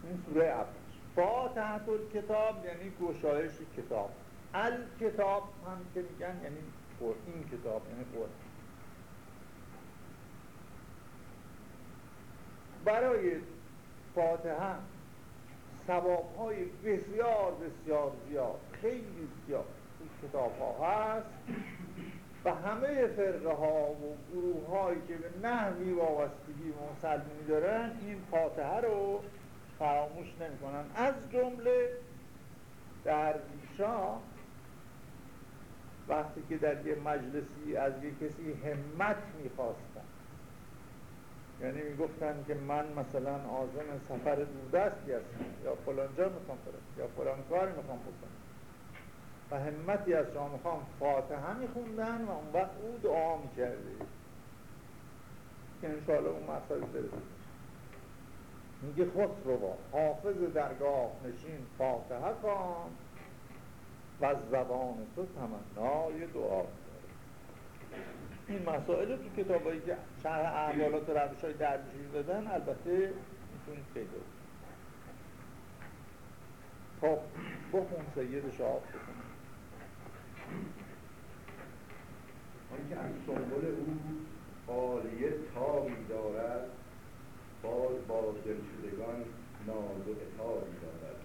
این سوره اول. تحت کتاب یعنی گشایش کتاب. الکتاب هم که میگن یعنی این کتاب یعنی قرآن. برای فاتحه سواب های بسیار بسیار زیاد خیلی زیاد این کتاب ها هست. و همه فرقه ها و گروه هایی که به نحوی وابستگی و مسلمونی دارن این فاتحه رو فراموش نمی‌کنن. از جمله در ریشا وقتی که در یه مجلسی از یه کسی همت می‌خواستن. یعنی می‌گفتن که من مثلا آزم سفر دوردستی هستم. یا فلانجا می‌خوام برم. یا فلان کار می‌خوام بکنم. و همتی از شما می‌خوام فاتحه میخوندن و اون وقت او دعا می‌کرده که انشاءالله اون مسئله برسید میگه خسرو حافظ درگاه نشین فاتحه کن و زبان تو تمنای دعا این مسائل تو کتابایی که شرح احوالات و روش های دردشوری دادن البته می‌تونید پیدا خب بخون سید شاب بخون. آنکه از سنبول او عالیه تابی دارد باز با دلشدگان ناز و اتابی دارد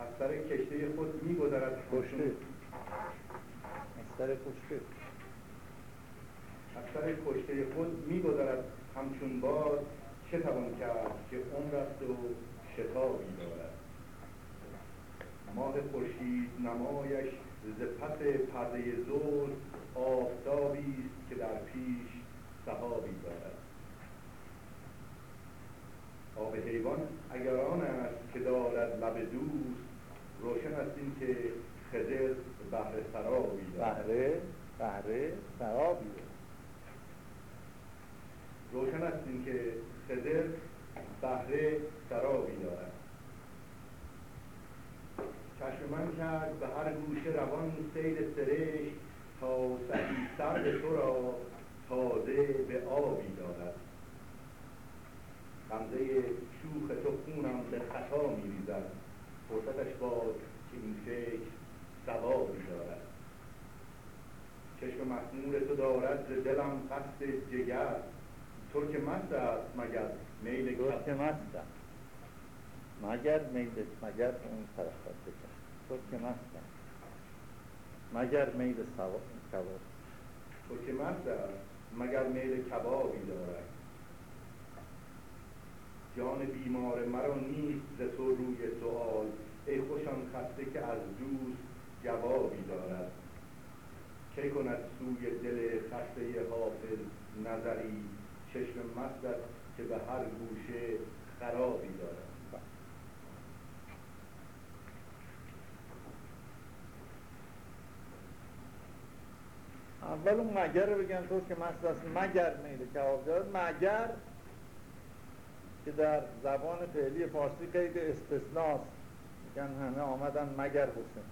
از سر کشته خود میگذرد. کشته از سر کشته از سر کشته خود میگذرد. همچون باز چه توان کرد که عمر است و شتابی دارد ماه خورشید نمایش ز پس پرده زور آفتابی است که در پیش سحابی دارد. آب حیوان اگر آن است که دارد لب دوست روشن است این که خضر بهر سرابی دارد. بهره بهره سرابی دارد. روشن است این که خضر بهره سرابی دارد. چشم من کرد به هر گوشه روان سیل سرشت تا سعی سرد تو را تازه به آبی دارد غمزه شوخ تو خونم به خطا می ریزد فرصتش باد که این فکر ثوابی دارد چشم مخمور تو دارد ز دلم قصد جگر. ترک مست است مگر میل ترک مستم مگر میل مگر اون طرف بکن. ترک مستم مگر میل کباب ترک مست است. مگر میل کبابی دارد؟ جان بیمار مرا نیست ز تو روی سوال ای خوشان خسته که از دوست جوابی دارد. کی کند سوی دل خسته حافظ نظری؟ چشم مستت که به هر گوشه خرابی دارد. اول اون مگر رو بگم تو که مست است مگر میل کباب دارد مگر که در زبان فعلی فارسی قید استثناست میگن همه آمدن مگر حسین.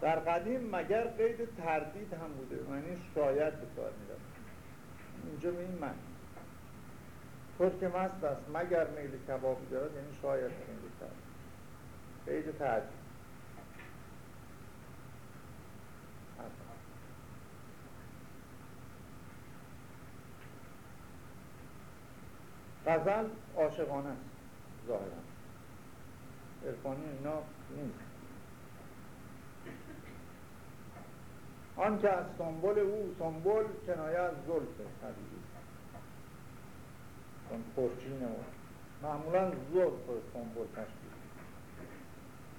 در قدیم مگر قید تردید هم بوده. معنی شاید به کار اینجا به این من که مست است مگر میل کبابی دارد یعنی شاید میل کرد قید تردید. غزل عاشقانه است ظاهرا. عرفانی اینا نیست. آن که از سنبول او سنبول کنایه از زلف حبیبی اون پرچینه و معمولا زلف سنبول تشکیل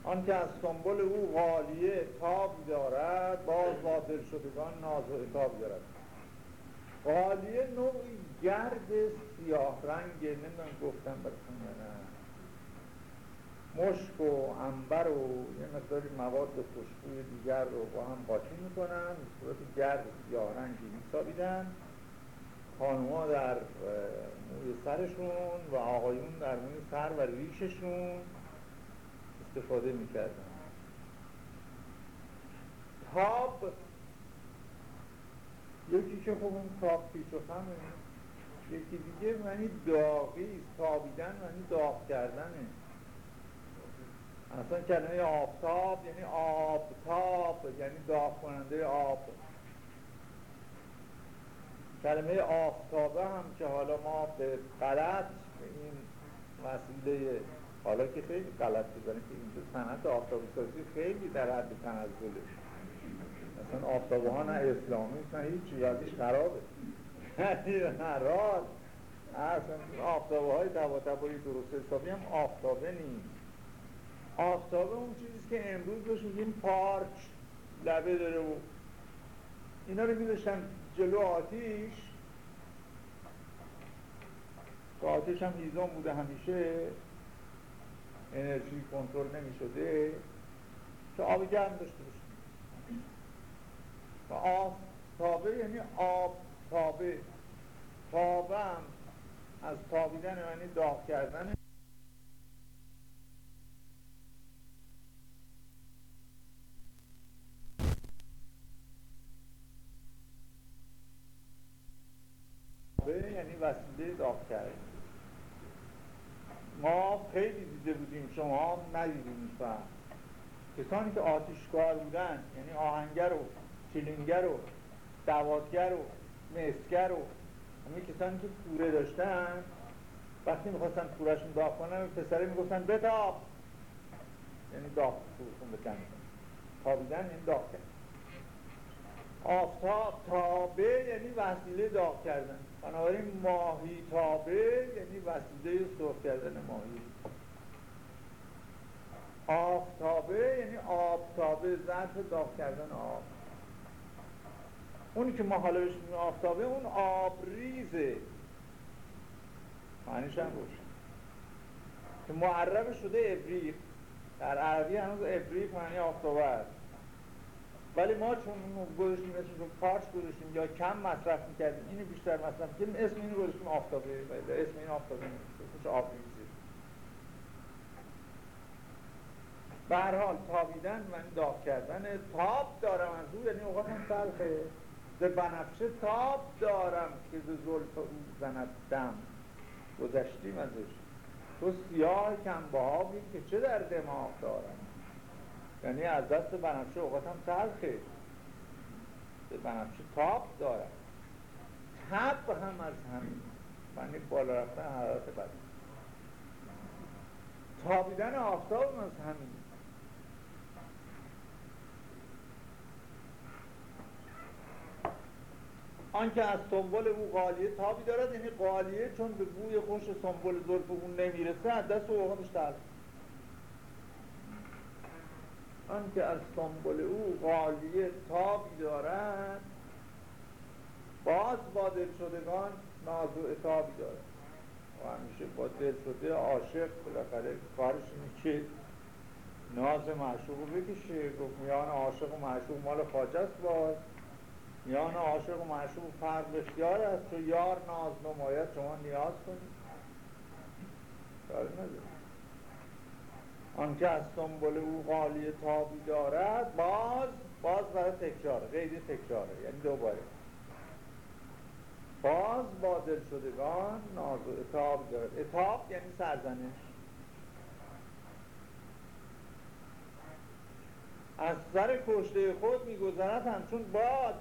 آن که از سنبول او غالیه تاب دارد باز با دلشدگان ناز و اتاب دارد. غالیه نوعی گرد سیاه رنگ نمی‌دونم گفتم براتون یا نه. مشک و انبر و یه مقداری مواد خوشبوی دیگر رو با هم قاطی می‌کنن. به صورت گرد سیاه رنگی میسابیدن. خانوها در موی سرشون و آقایون در موی سر و ریششون استفاده می‌کردن. تاب یکی که خب اون تاب پیچ یکی دیگه معنی داغی تابیدن معنی داغ کردنه. اصلا کلمه آفتاب یعنی آبتاب یعنی داغ کننده آب. کلمه آفتابه هم که حالا ما به غلط این وسیله حالا که خیلی غلط بزنیم که اینجا سنت آفتابی سازی خیلی در حد تنزله. اصلا آفتابه ها نه اسلامی نه هیچی یادش راست اصلا آفتابه های تبا تبایی درست حسابی هم آفتابه نیست. آفتابه اون چیزی که امروز بهش میگیم پارچ. لبه داره و اینا رو میداشتن جلو آتیش. که آتیش هم هیزان بوده همیشه. انرژی کنترل نمی شده که آب گرم داشته باشه و آفتابه یعنی آب تابه تابه از تابیدن یعنی داغ کردن. یعنی وسیله داغ کردن. ما خیلی دیده بودیم شما ندیدیم فهم کسانی که آتیشکار بودن یعنی آهنگر و کلینگر و دواتگر و مسگر و همه کسانی که کوره داشتن وقتی می‌خواستن کورشون داغ کنن پسره می‌گفتن بتاب. یعنی داغ کورشون بکن تابیدن این داغ کرد آفتاب تابه یعنی وسیله داغ کردن. بنابراین ماهی تابه یعنی وسیله سرخ کردن ماهی. آفتابه یعنی آفتابه ظرف داغ کردن آب. اونی که ما حالا بهش آفتابه اون آبریزه. معنیش هم روشن که معرب شده ابریق. در عربی هنوز ابریق معنی آفتابه است. ولی ما چون گذاشتیم اسمش رو پارچ گذاشتیم یا کم مصرف می‌کردیم اینو بیشتر مصرف می‌کردیم اسم اینو گذاشتیم آفتابه. اسم این آفتابه نیست. آبریزه. به هر حال تابیدن من داغ کردن. تاب دارم از او یعنی اوقات هم به بنفشه تاب دارم که ز زلف او زند دم. گذشتیم ازش. تو سیاه کم که چه در دماغ دارم؟ یعنی از دست بنفشه اوقات هم تلخه. به بنفشه تاب دارم. تب هم از همین. یعنی بالا رفتن حرارت بدن تابیدن آفتاب از همین. آنکه از سنبل او قالیه تابی دارد یعنی قالیه چون به بوی خوش سنبل زلف اون نمی‌رسه از دست او تلخ آنکه از سنبل او قالیه تابی دارد باز با دل شدگان ناز و اتابی دارد. و همیشه با دل شده عاشق بالاخره کارش اینه که ناز معشوق رو بکشه گفت میان عاشق و معشوق مال خاجه است باز. میان عاشق و معشوق فرق بسیار است یار ناز نماید. شما نیاز کنید. کاری آنکه از سنبل او قالی تابی دارد باز باز برای تکراره غیر تکراره یعنی دوباره. باز با دل شدگان ناز و اتاب دارد. اتاب یعنی سرزنش. از سر کشته خود میگذرد همچون باد.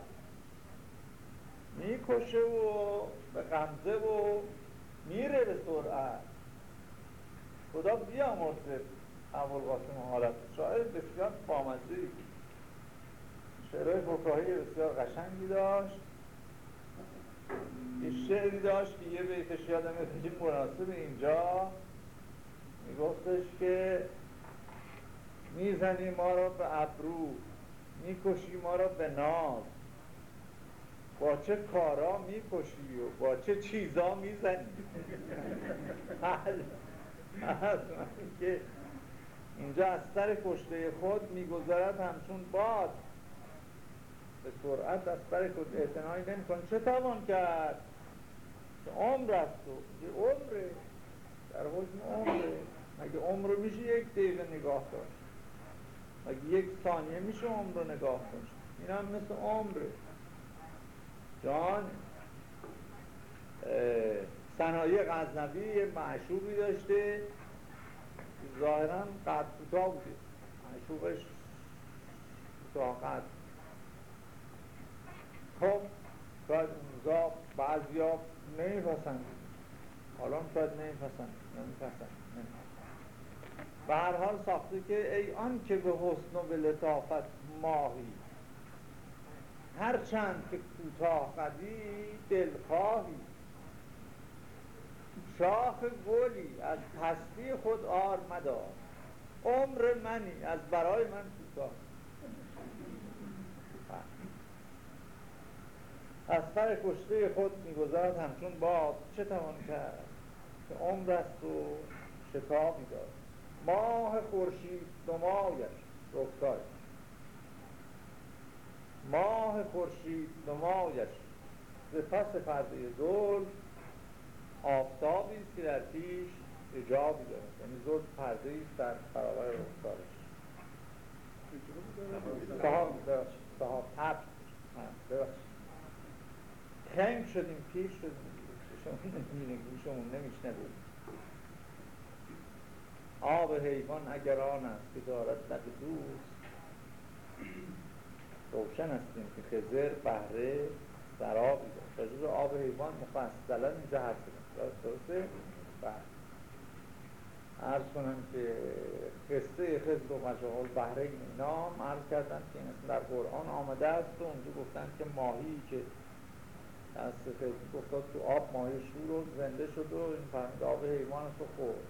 می‌کشه و به غمزه و میره به سرعت. خدا بیامرزه اول قاسم حالت. شاعر بسیار بامزه شعرهای فکاهی بسیار قشنگی داشت. یه شعری داشت که یه بیتش یادم خیلی مناسب اینجا. میگفتش که می‌زنی ما را به ابرو می‌کشی ما را به ناز. با چه کارا می‌کشی و با چه چیزا می‌زنی؟ که اینجا از سر کشته خود می‌گذارد همچون باد. به سرعت از سر خود اعتنایی نمی چه توان کرد؟ که عمر است و یه عمره. در حکم عمره. مگه عمر میشه یک دقیقه نگاه داشت؟ مگه یک ثانیه میشه عمر رو نگاه داشت؟ این هم مثل عمره. جان صنایع غزنبی یه معشوقی داشته ظاهرا قد بوده. معشوقش کوتاه قد. خب شاید اونزا بعضی ها نمیپسند حالا شاید نمیپسند نمیپسند به هر حال ساخته که ای آن که به حسن و به لطافت ماهی. هر چند که کوتاه قدی دلخواهی. شاخ گلی از پستی خود آر مدار. عمر منی از برای من کوتاه. از سر کشته خود می‌گذارد همچون باد. چه توان کرد؟ که عمر است و شتابی دارد ماه خورشید دمایش رفتار ماه خورشید نمایش. ز پس پرده زلف آفتابی است که در پیش اجابی دارد. یعنی زلف پرده است در برابر رخسارش صحاب صحاب خنگ شدیم پیش شدیم. گوشمون نمیشنوه آب حیوان اگر آن است که دارد لب دوست. روشن هستیم که خزر بهره سرابی دارد راجب آب حیوان مفصلا اینجا حرف درسته؟ بله. عرض کنم که قصه خزر و مجاهل بحرین نام عرض کردن که این در قرآن آمده است و اونجا گفتن که ماهی که دست خزر گفتاد تو آب ماهی شور و زنده شد و این فرمید آب حیوان رو خورد.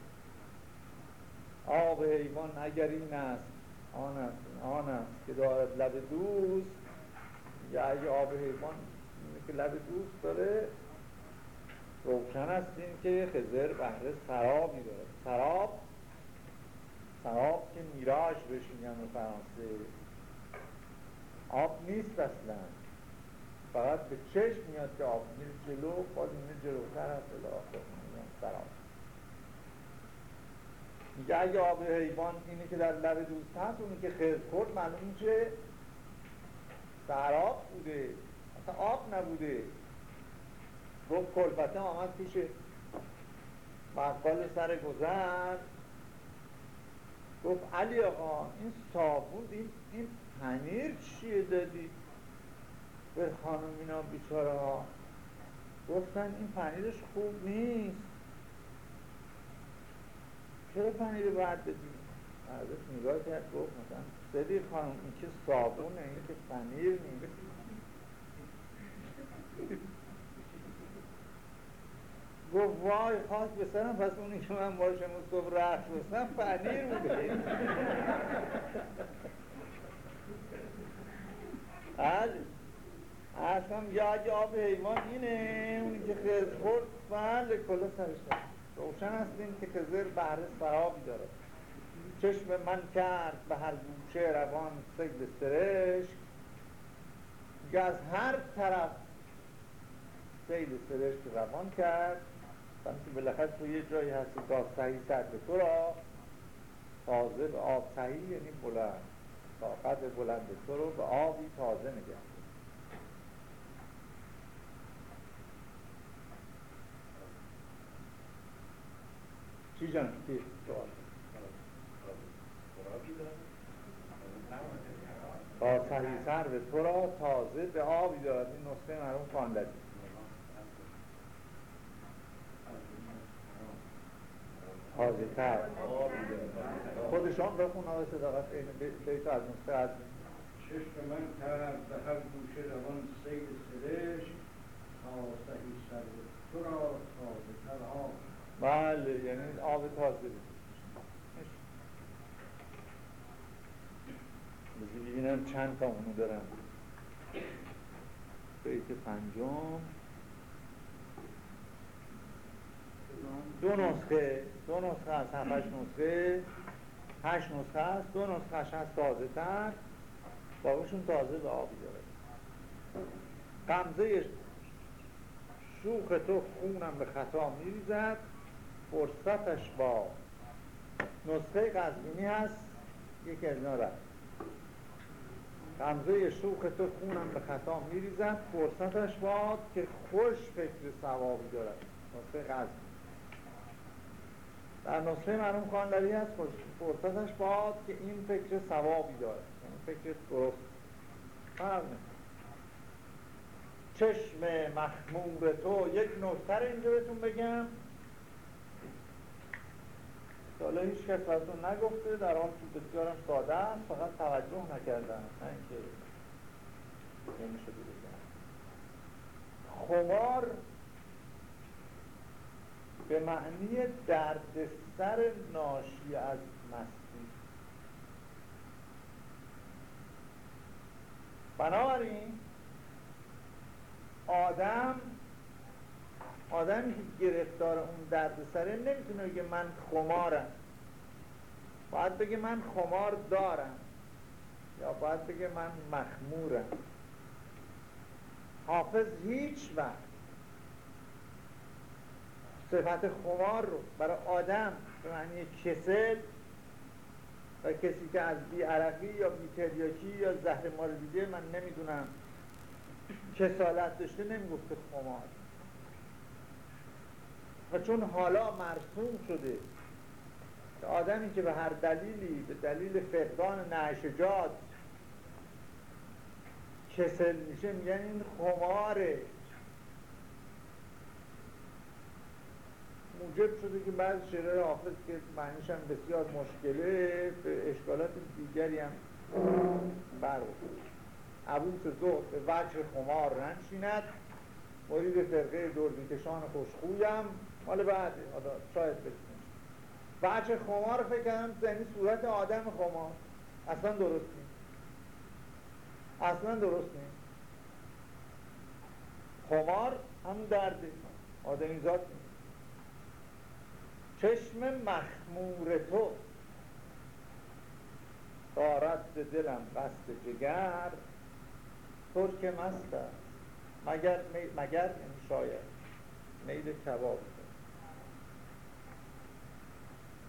آب حیوان اگر این است آن است آن است که دارد لب دوست. یا اگه آب حیوان که لب دوست داره روشن است این که خزر بهره سرابی داره. سراب سراب که میراج بهش میگن به فرانسه. آب نیست اصلا. فقط به چشم میاد که آب میره جلو باز میره جلوتر هست سراب. میگه اگه آب حیوان اینه که در لب دوست هست اونی که خیز خورد معلوم میشه سراب بوده. اصلا آب نبوده. گفت کلفته آمد پیش مقال سر گذر. گفت علی آقا این صابون این, این پنیر چیه دادی؟ به خانم اینا بیچاره گفتن این پنیرش خوب نیست. چرا پنیر بعد بدی؟ ازش نگاه کرد گفت مثلا سدی خانم این که صابونه این که پنیر نیست. گفت وای خواست بسرم پس اونی که من باشه صبح رخش بسنم پنیر بوده. از اصلا یا اگه آب حیوان اینه اونی که خز خورد بله کلا سرش روشن است این که خزر بهره سرابی داره. چشم من کرد به هر گوشه روان سیل سرش که از هر طرف سیل سرش روان کرد. که بالاخره تو یه جایی هستی که صحیح سر به تو را. تازه به آب صحیح یعنی بلند طاقت بلند تو رو به آبی تازه با صحیح سر به تو را تازه به آبی دارد. این نسخه مرون خوانددی تازه تر. خودشان بخون آقای صداقت. این بیت از نسخه از چشم من کرد به هر گوشه روان سیل سرش تا سهی سر تو را تازه تر آب. بله یعنی آب تازه ببینم چند تا اونو دارم. بیت پنجم. دو نسخه دو نسخه هست هفتش نسخه هشت نسخه هست دو نسخه هست تازه تر. باقیشون تازه به آبی داره. قمزه شوخ تو خونم به خطا میریزد. فرصتش با نسخه قزمینی هست یکی از رفت. غمزه شوخ تو خونم به خطا میریزد فرصتش باد که خوش فکر ثوابی دارد نسخه قزمینی در نسخه مرحوم خانلری هست فرصتش باد که این فکر ثوابی داره. یعنی فکر درست. فرق چشم مخمور تو یک نکتر اینجا بهتون بگم. حالا هیچ کس براتون نگفته در آن تو بسیارم ساده است فقط توجه نکردن نه اینکه نمیشه بگم. خمار به معنی دردسر ناشی از مستی. بنابراین آدم آدمی که گرفتار اون دردسره نمی‌تونه بگه من خمارم. باید بگه من خمار دارم. یا باید بگه من مخمورم. حافظ هیچ وقت صفت خمار رو برای آدم به معنی کسل و کسی که از بی عرقی یا بی تریاکی یا زهر مال دیده من نمی‌دونم. کسالت داشته نمی‌گفته خمار. و چون حالا مرسوم شده که آدمی که به هر دلیلی به دلیل فقدان نعشجات کسل میشه میگن این خماره. موجب شده که بعض شعرهای حافظ که معنیش بسیار مشکله به اشکالات دیگری هم برخورد. عبوس زهد به وجه خمار ننشیند. مرید فرقه دردیکشان خوشخویم. مال بعد شاید بسید وجه خمار فکر کردم یعنی صورت آدم خمار. اصلا درست نیست. اصلا درست نیست. خمار هم درده. آدمی ذات نیست. چشم مخمور تو. دارد دلم قصد جگر. ترک مست است. مگر, مگر این شاید. میل کباب.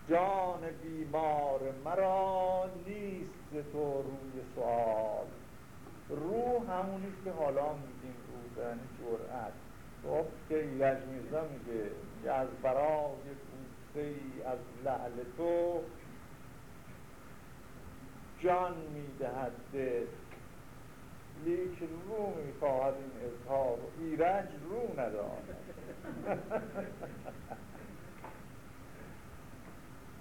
جان بیمار مرا نیست تو روی سوال. رو همونیست که حالا میگیم رو یعنی جرأت. خب که ایرج میرزا میگه از برای بوسه ای از لعل تو جان می‌دهد دل. لیک رو می‌خواهد این اظهار ایرج رو ندارد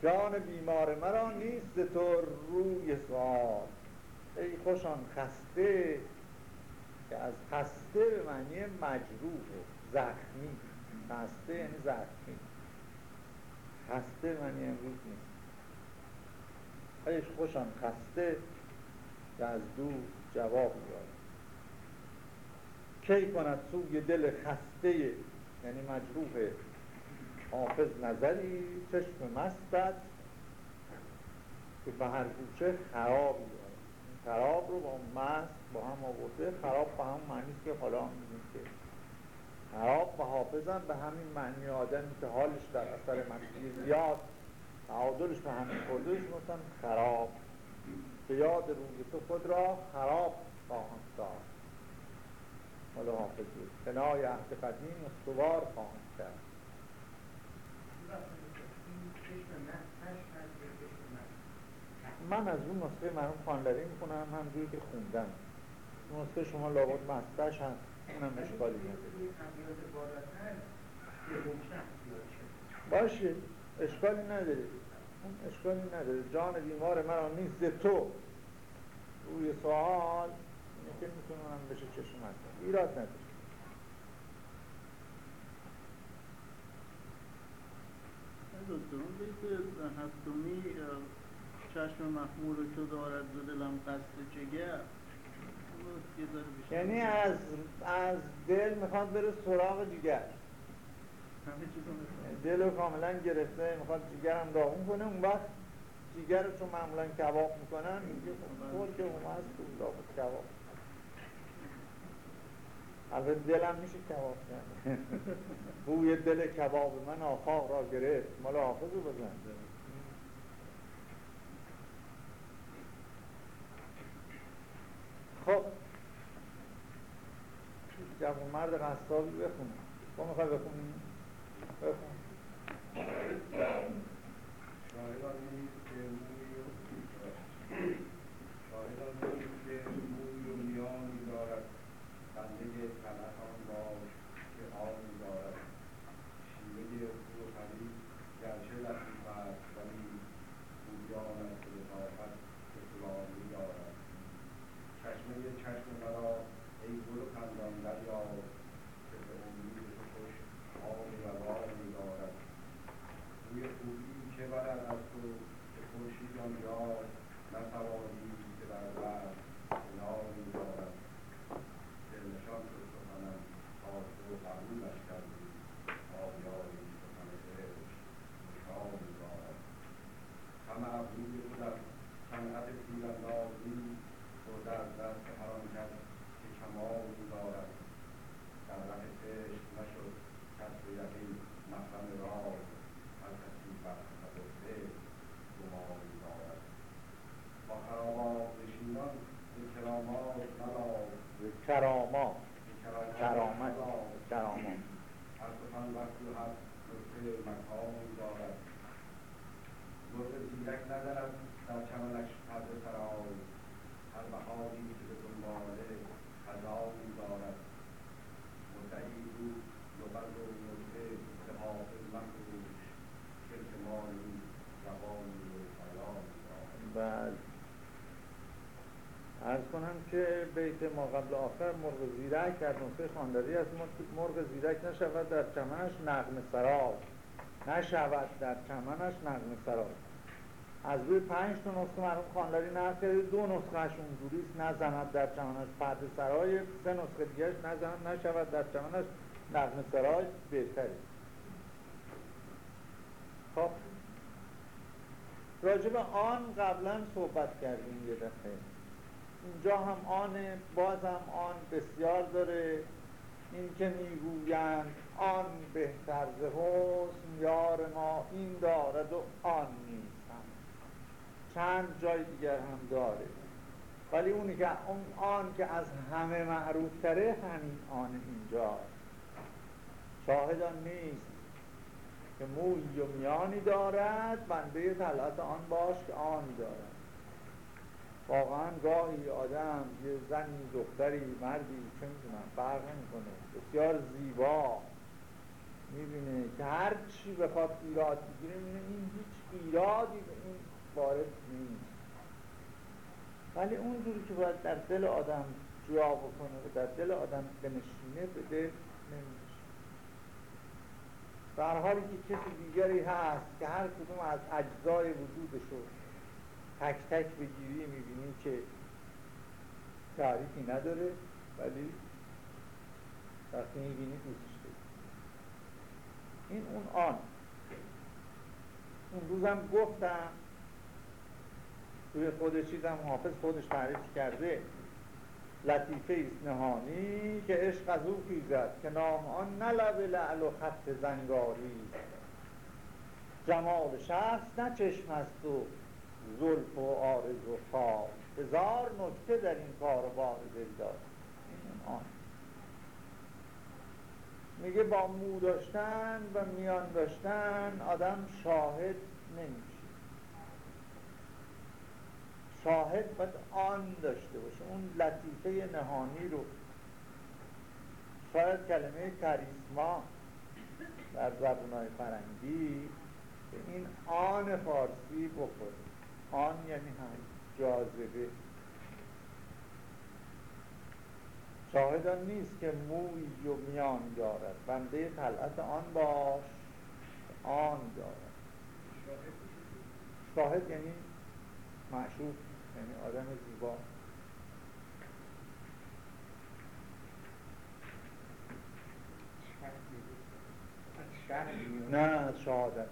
جان بیمار مرا نیست تو روی سوال. ای خوشان خسته که از خسته به معنی مجروح زخمی. خسته یعنی زخمی. خسته معنی امروز نیست. ای خوشان خسته که از دو جواب میاد کی کند سوی دل خسته یعنی مجروح حافظ نظری چشم مستت. که به هر گوشه خراب داره. خراب رو با مست با هم آورده خراب به هم معنی که حالا میگیم که خراب و حافظم به همین معنی آدمی که حالش در اثر مستی زیاد تعادلش به همین خورده مثلا خراب. به یاد روی تو خود را خراب خواهم داد. حالا حافظی کنای عهد قدیم استوار خواهم کرد. من از اون نسخه مرحوم خانلری می‌کنم همجوری که خوندم. نسخه شما لابد مستش هست اونم اشکالی باشه اشکالی نداره. اون اشکالی نداره. جان بیمار مرا نیست تو. روی سوال اینه که می‌تونه بشه چشم ایراد نداره. دکتر اون بیت هفتمی چشم مخمور تو دارد ز دلم قصد جگر. یعنی از از دل می‌خواد بره سراغ جگر. دل رو کاملا گرفته می‌خواد جگر هم داغون کنه اون وقت جگر رو چون معمولا کباب می‌کنن میگه خود که اومد تو کباب. البته دلم میشه کباب کرد بوی دل کباب من آخاق را گرفت. مال حافظ رو بزن. خب. جوان مرد قصابی بخونه با می‌خوای بخونی؟ بخون شاهدان نیست که موی و میانی دارد بنده طلحان باش که آنی دارد شیوه او خرید گرچه لطیف است ولی گویانت به لطافت که فلانی دارد چشمه چشم مرا ای گل و خندان دریاب که به امید تو خوش آب روانی دارد روی خوبی که برد از تو که خورشید آن یار نتوانی که بر بر کناری دارد دلنشان شد سخنم تا تو قبولش کردی آبیاری سخن عشق نشانی دارد همه ابروی تو در صنعت تیراندازی برده از دست هر آن کس که کمالی دارد در ره عشق نشد کس به یقین محرم راز هر کسی بر تصور گمانی دارد با خرابات نشینان به کرامات ملاز کرامات به کرامات کرامت ملاز کرامات هر سخن وقتی هست نکته مکان دارد مرغ زیرک ندارد در چمنش پرده سرای هر بهاری که به دنباله خزان دارد مدعی بود لغت و نکته به حافظ مفروش کلک مالی زبانی و بیانی دارد بله ارز کنم که بیت ما قبل آخر مرغ زیرک در نسخه خانداری از مرغ زیرک نشود در چمنش نغم سرای نشود در چمنش نغم سرای از روی پنج تا نسخه مرحوم خانداری نقل دو نسخهش اونجوریست نزند در چمنش پرده سرای. سه نسخه دیگرش نزند. نشود در چمنش نغم سرای بهتری. خب. راجب آن قبلا صحبت کردیم یه دفعه. اینجا هم آن بازم آن بسیار داره. این که می‌گویند آن بهتر ز حسن یار ما این دارد و آن نیست چند جای دیگر هم داره. ولی اونی که اون آن که از همه معروف تره همین آن اینجا. شاهدان نیست که موی و میانی دارد بنده طلعت آن باش که آن دارد. واقعا گاهی آدم یه زنی دختری مردی چه می‌تونم فرق می‌کنه بسیار زیبا. می‌بینه که هر چی بخواد ایراد بگیره می‌بینه این هیچ ایرادی به این وارد نیست. ولی اونجوری که باید در دل آدم جا بکنه و در دل آدم بنشینه به دل نمیشه در حالی که کسی دیگری هست که هر کدوم از اجزای وجودشو تک تک بگیری می‌بینی که تعریفی نداره ولی وقتی می‌بینی دوستش داری این اون آن. اون روزم گفتم توی خود چیزم حافظ خودش تعریف کرده. لطیفه نهانی که عشق از او خیزد که نام آن نه لب لعل و خط زنگاری. جمال شخص نه چشم است و زلف و آرز و خواب هزار نکته در این کار بار دل آن میگه با مو داشتن و میان داشتن آدم شاهد نمیشه. شاهد باید آن داشته باشه. اون لطیفه نهانی رو. شاید کلمه کریسما در زبانهای فرنگی به این آن فارسی بخوره. آن یعنی هم جاذبه. شاهدان نیست که موی و میان دارد. بنده طلعت آن باش آن دارد. شاهد یعنی معشوق یعنی آدم زیبا. نه شهادت.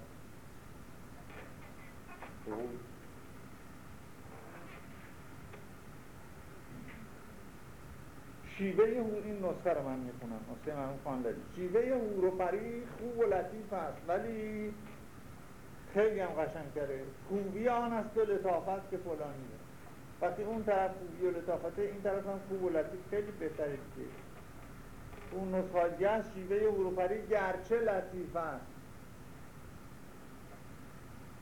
شیوه این نسخه رو من می‌خونم. نسخه من خان داریم شیوه هور و پری خوب و لطیف است. ولی خیلی هم قشنگ کرده خوبی آن است و لطافت که فلانیه وقتی اون طرف خوبی و لطافته این طرف هم خوب و لطیف خیلی بهتره دیگه. اون نسخه از شیوه هور و پری گرچه لطیف است.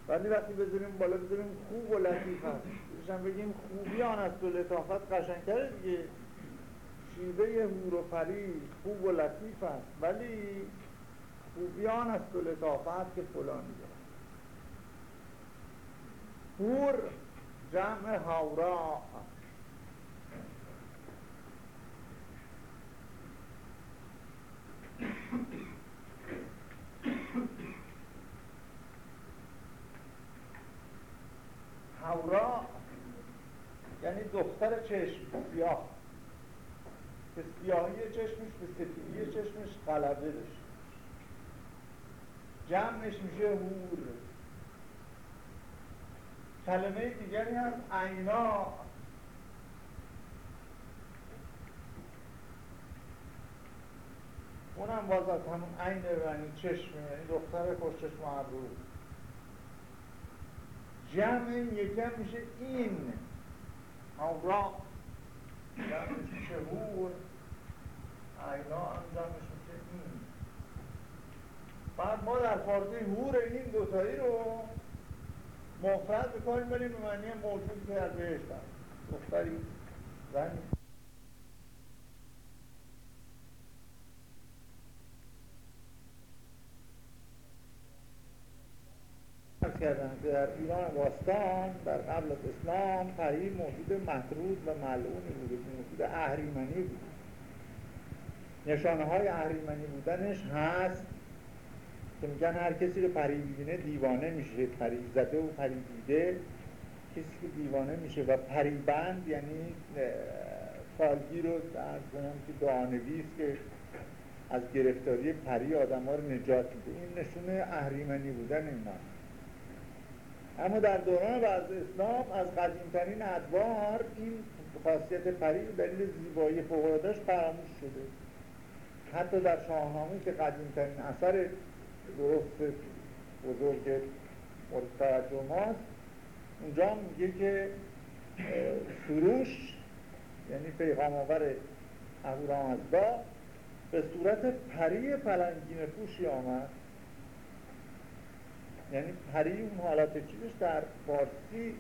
ولی وقتی بذاریم بالا بذاریم خوب و لطیف است. بگیم خوبی آن است و لطافت. قشنگتره دیگه. شیوه هور و پری خوب و لطیف است. ولی خوبیان است و لطافت که فلانی دارد هور جمع هورا هورا یعنی دختر چشم سیاه. که سیاهی چشمش به سفیدی چشمش غلبه داشت. جمعش میشه هور کلمه دیگری هم عینا. اونم باز از همون عین یعنی چشمه یعنی دختر خوشچشم ابرو جمع این یکم میشه این. را جمعش میشه هور اینا هم میشه این. بعد ما در فارسی هور این دوتایی رو مفرد بکنیم بریم به معنی موجود که بهشت هست دختری زنی. کردن که در ایران باستان در قبل از اسلام پری موجود مطرود و ملعونی بوده موجود اهریمنی بود. نشانه های اهریمنی بودنش هست که میگن هر کسی رو پری ببینه دیوانه میشه پری زده و پری دیده کسی که دیوانه میشه و پری بند یعنی فالگی رو در کنم که دعانویس که از گرفتاری پری آدم ها رو نجات میده. این نشونه اهریمنی بودن این اما در دوران بعد اسلام از قدیمترین ادوار این خاصیت پری دلیل زیبایی فوقلادهش فراموش شده. حتی در شاهنامه که قدیمترین اثر درست بزرگ مورد توجه ماست اونجا میگه که سروش یعنی پیغام آور اهورامزدا به صورت پری پلنگین پوشی آمد. یعنی پری اون حالت چیزش در فارسی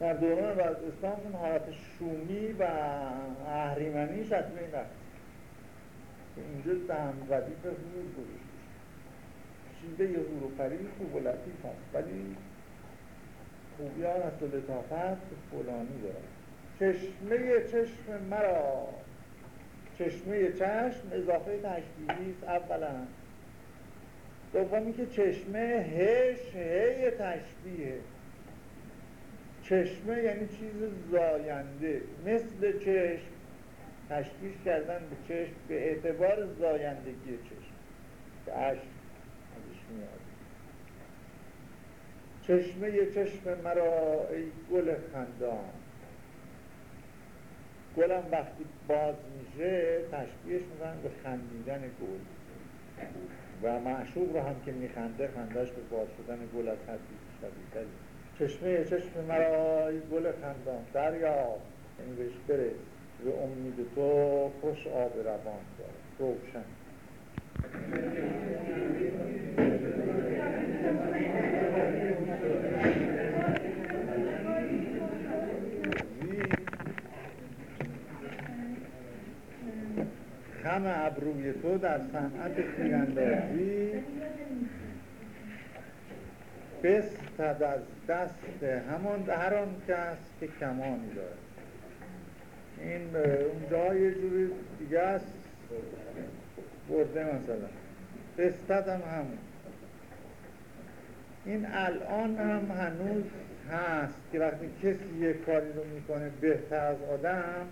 در دوران اسلام اون حالت شومی و اهریمنیش از بین رفت اینجا دم ردیف هور گذاشته شیده یه هور خوب و لطیف هست ولی خوبی هست و لطافت فلانی داره. چشمه چشم مرا چشمه چشم اضافه تشبیهی است اولا. دومی که چشمه هش هی تشبیه چشمه یعنی چیز زاینده مثل چشم تشبیه کردن به چشم به اعتبار زایندگی چشم. که عشق ازش میاد. چشمه چشم مرا ای گل خندان. گلم وقتی باز میشه تشبیهش می‌کنن به خندیدن گل. و معشوق رو هم که میخنده خندش به باز شدن گل از حدی شدیدتری چشمه چشم مرا ای گل خندان. دریا یعنی بهش برس. به امید تو خوش آب روان داره روشن. خم ابروی تو در صنعت تیراندازی بستد از دست همان هر آن کس که کمانی دارد. این اونجا یه جوری دیگه است. برده مثلا. بستد هم همون. این الان هم هنوز هست که وقتی کسی یه کاری رو می‌کنه بهتر از آدم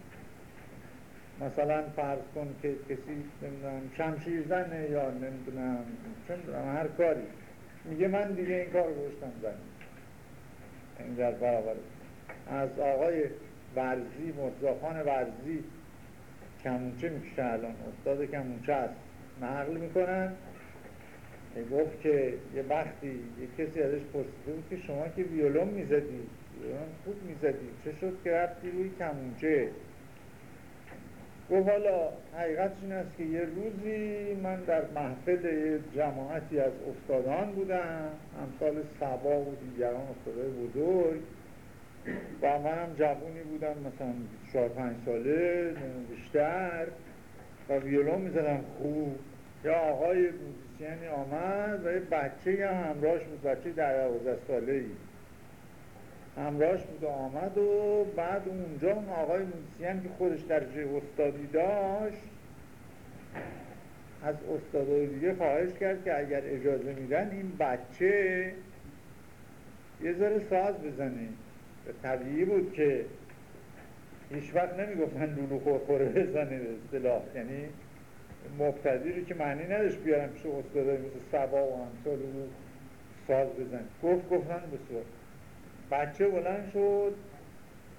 مثلا فرض کن که کسی نمی‌دونم شمشیر زنه یا نمی‌دونم می‌دونم هر کاری. میگه من دیگه این کار گذاشتم زن این در برابر. از آقای ورزی مرزاخان ورزی. کمونچه می‌کشه الان استاد کمونچه هست نقل می‌کنن. گفت که یه وقتی یه کسی ازش پرسیده بود که شما که ویولون می‌زدی. ویولون خوب می‌زدی. چه شد که رفتی روی کمونچه؟ گفت حالا حقیقتش این است که یه روزی من در محفل جماعتی از استادان بودم. امثال سبا و دیگران استادای بزرگ. و منم جوونی بودم مثلا 4 پنج ساله بیشتر. و ویولون می‌زدم خوب. یا آقای موزیسیانی آمد و یه بچه هم همراهش بود بچه در دوازده ساله ای همراهش بود و آمد و بعد اونجا اون آقای موزیسین که خودش در استادی داشت از استادای دیگه خواهش کرد که اگر اجازه میدن این بچه یه ذره ساز بزنه. طبیعی بود که هیچ وقت نمی‌گفتن لولو خورخوره بزنه به اصطلاح. یعنی مبتدی رو که معنی نداشت بیارم پیش استادای مثل سبا و همسال رو ساز بزن گفت گفتن بسیار بچه بلند شد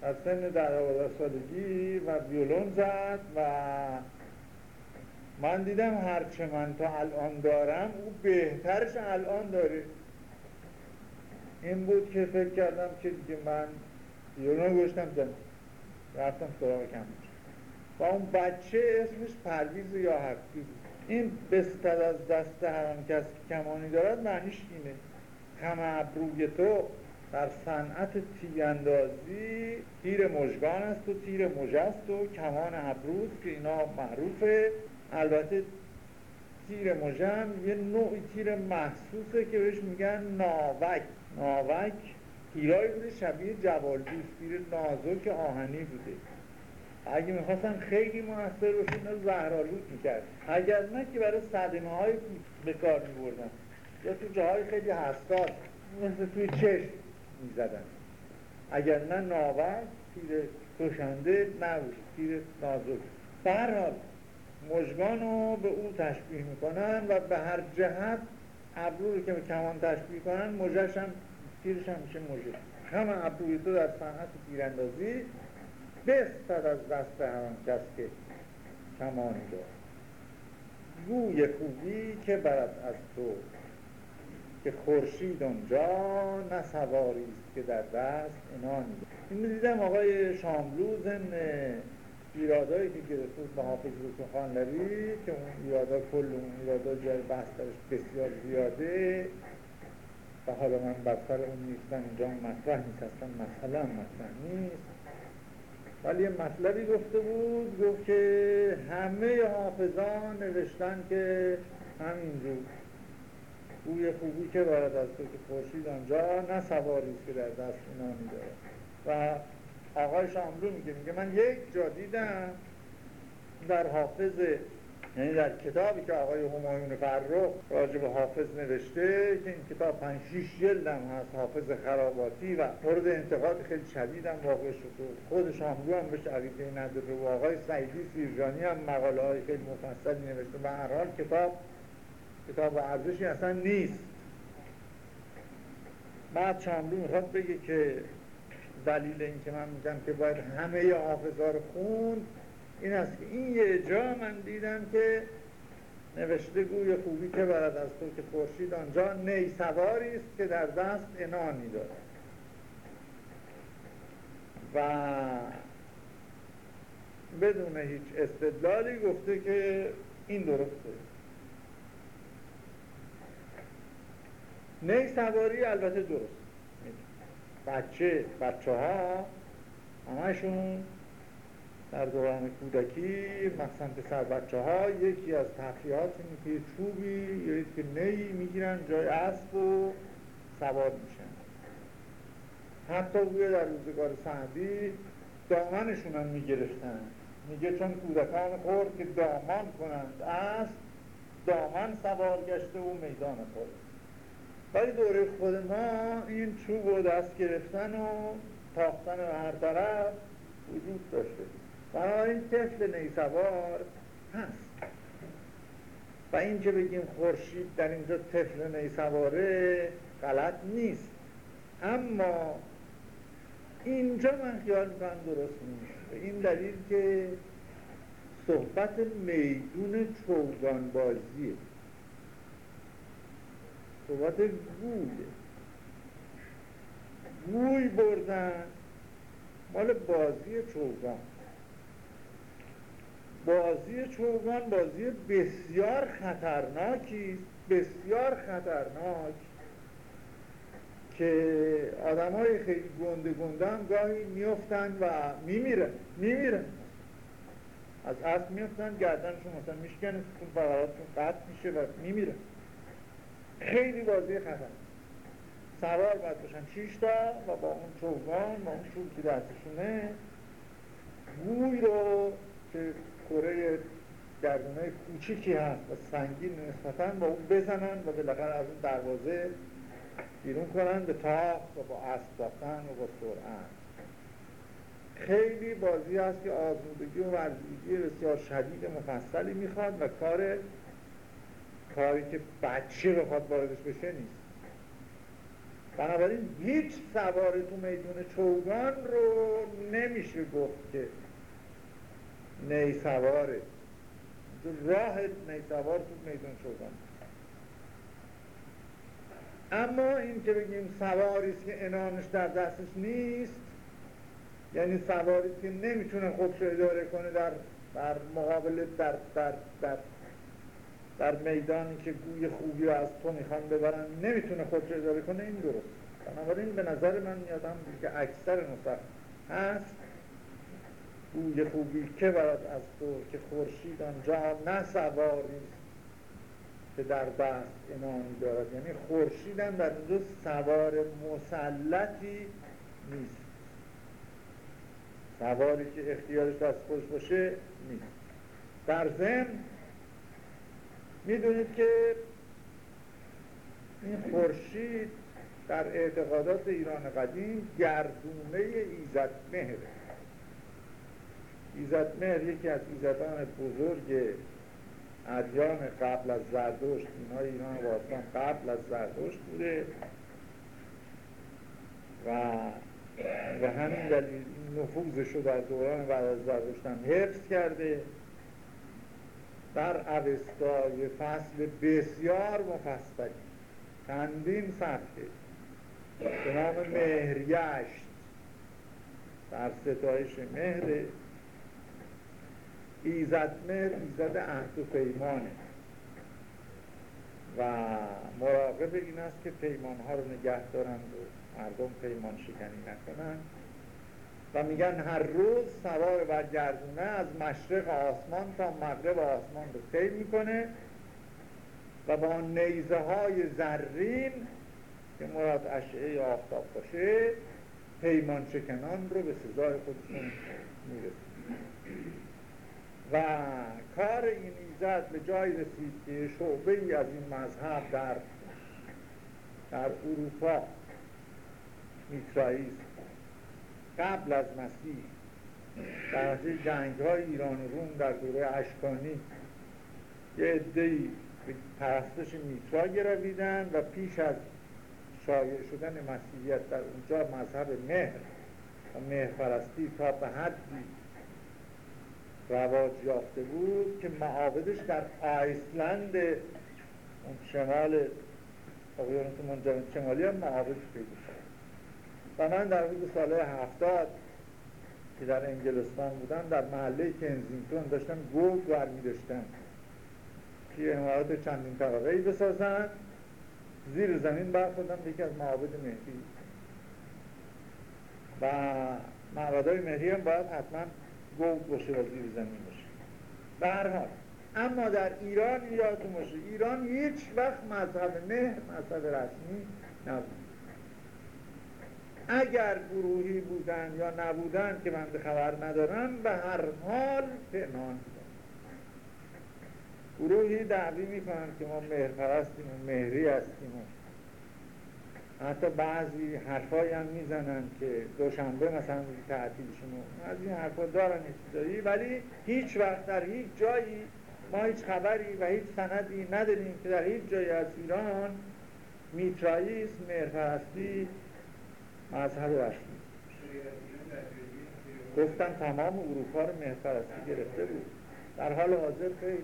از سن در سالگی و ویولون زد و من دیدم هرچه من تا الان دارم او بهترش الان داره. این بود که فکر کردم که دیگه من ویولون گوشتم زن رفتم سراغ کم و اون بچه اسمش پرویز یا بود این بستد از دست هر کس که کمانی دارد معنیش اینه. خم ابروی تو در صنعت تیراندازی تیر مژگان است و تیر مژست و کمان ابروست که اینا معروفه. البته تیر مژم یه نوع تیر محسوسه که بهش میگن ناوک. ناوک تیرایی بوده شبیه جوالدوز تیر نازک آهنی بوده. اگه می‌خواستن خیلی موثر باشه اینا زهرالود می‌کرد. اگر نه که برای صدمه های به کار میبردن. یا تو جاهای خیلی حساس مثل توی چشم می‌زدن. اگر نه ناور تیر کشنده نبود تیر نازک. به هر حال مژگان رو به او تشبیه می‌کنن و به هر جهت ابرو رو که به کمان تشبیه کنن مژش هم تیرش هم میشه مژه همه ابروی تو در صنعت تیراندازی بستد از دست هر کس که کمانی دارد گوی خوبی که برد از تو که خورشید اونجا نه سواری است که در دست انانی این دیدم آقای شاملوز ایرادایی که گرفته به حافظ لبی که اون ایرادا کل اون ایرادا جای بحث بسیار زیاده. و حالا من بدتر اون نیستم اینجا مطرح نیست اصلا مثلا مطرح نیست. ولی یه مطلبی گفته بود گفت که همه حافظان نوشتن که همینجور بوی خوبی که بارد از که خورشید آنجا نه سواری که در دست اینا داره و آقای شاملو میگه میگه من یک جا دیدم در حافظ یعنی در کتابی که آقای همایون فرخ راجع به حافظ نوشته که این کتاب پنج شیش جلدم هست حافظ خراباتی و مورد انتقاد خیلی شدید هم واقع شد. خود شاملو هم بهش عقیده نداره. و آقای سعیدی سیرجانی هم مقاله های خیلی مفصلی نوشته. به هر حال کتاب کتاب ارزشی اصلا نیست. بعد شاملو می‌خواد بگه که دلیل اینکه من میگم که باید همه حافظا رو خوند این است. که این یه جا من دیدم که نوشته گوی خوبی که برد از تو که خورشید آنجا نی سواری است که در دست انانی دارد. و بدون هیچ استدلالی گفته که این درسته. نی سواری البته درست. بچه بچه ها در دوران کودکی مثلا پسر بچه ها یکی از تفریحات اینه که چوبی یا که نی می‌گیرن جای اسب و سوار میشن. حتی بوی در روزگار سعدی دامنشون هم می‌گرفتن. میگه چون کودکان خورد که دامان کنند اسب دامن سوار گشته و میدان خورد ولی دوره خود ما این چوب و دست گرفتن و تاختن و هر طرف وجود داشته. این طفل نیسوار هست. و این که بگیم خورشید در اینجا طفل نیسواره غلط نیست. اما اینجا من خیال می‌کنم درست نیست این دلیل که صحبت میدون چوگان بازیه صحبت گویه گوی بردن مال بازی چوگان. بازی چوگان بازی بسیار خطرناکی بسیار خطرناک که آدم های خیلی گنده گنده هم گاهی میفتن و میمیرن میمیرن. از اسب میفتن گردنشون مثلا میشکنه اون فقراتشون قطع میشه و میمیرن. خیلی بازی خطر سوار باید باشن تا و با اون چوگان با اون چوب که دستشونه. گوی رو که کره گردونه کوچیکی هست و سنگین نسبتا با اون بزنن و بالاخره از اون دروازه بیرون کنن به تاخت و با اسب رفتن و با سرعت. خیلی بازی هست که آزمودگی و ورزیدگی بسیار شدید مفصلی می‌خواد و کار کاری که بچه بخواد واردش بشه نیست. بنابراین هیچ سوار تو میدون چوگان رو نمیشه گفت که نی سواره راه نی سوار تو میدون چوگان اما این که بگیم سواریست که انانش در دستش نیست یعنی سواریست که نمی‌تونه خودش اداره کنه در, در مقابل در, در, در در میدانی که گوی خوبی رو از تو می‌خوان ببرن نمی‌تونه خود رو اداره کنه این درست. بنابراین به نظر من میادم که اکثر نسخ هست. گوی خوبی که برد از تو که خورشید آنجا نه سواری که در دست امامی دارد. یعنی خورشید هم در اینجا سوار مسلطی نیست. سواری که اختیارش دست خوش باشه نیست. در ضمن می‌دونید که این خورشید در اعتقادات ایران قدیم گردونه ایزد مهره. ایزد مهر یکی از ایزدان بزرگ ادیان قبل از زردشت اینای ایران باستان قبل از زردشت بوده. و به همین دلیل نفوذش رو در دوران بعد از زردشت هم حفظ کرده. در اوستای فصل بسیار مفصلی. چندین صفحه. به نام مهریشت. در ستایش مهر. ایزد مهر ایزد عهد و پیمانه. و مراقب این است که پیمان ها رو نگه دارند و مردم پیمان شکنی نکنند. و میگن هر روز سوار بر گردونه از مشرق آسمان تا مغرب آسمان رو طی می‌کنه و با نیزه های زرین که مراد اشعه آفتاب باشه پیمان شکنان رو به سزای خودشون می‌رسه و کار این ایزد به جای رسید که شعبه ای از این مذهب در در اروپا میترائیست قبل از مسیح در جنگ های ایران و روم در دوره اشکانی یه عده‌ای به پرستش میترا گرویدن و پیش از شایع شدن مسیحیت در اونجا مذهب مهر و مهر پرستی تا به حدی رواج یافته بود که معابدش در آیسلند اون شمال اقیانوس منجمد شمالی هم معابد پیدا شد. و من در حدود سال هفتاد که در انگلستان بودم در محله کنزینگتون داشتم گوگ برمی داشتم که امارات چندین طبقه ای بسازن زیر زمین برخوردم یکی از معابد مهدی و معبدهای مهدی هم باید حتما گوگ باشه و زیر زمین باشه. به هر حال اما در ایران یادتون باشه ایران هیچ وقت مذهب مهر مذهب رسمی نبود. اگر گروهی بودن یا نبودن که من خبر ندارم به هر حال پنهان گروهی دعوی می‌کنن که ما مهرپرستیم و مهری هستیم حتی بعضی حرفایی هم می‌زنن که دوشنبه مثلا تعطیلشون از این حرفا دارن چیزایی ولی هیچ وقت در هیچ جایی ما هیچ خبری و هیچ سندی نداریم که در هیچ جایی از ایران میترائیسم مهرپرستی مذهب رسمی گفتن تمام اروپا رو مهرپرستی گرفته بود. در حال حاضر خیلی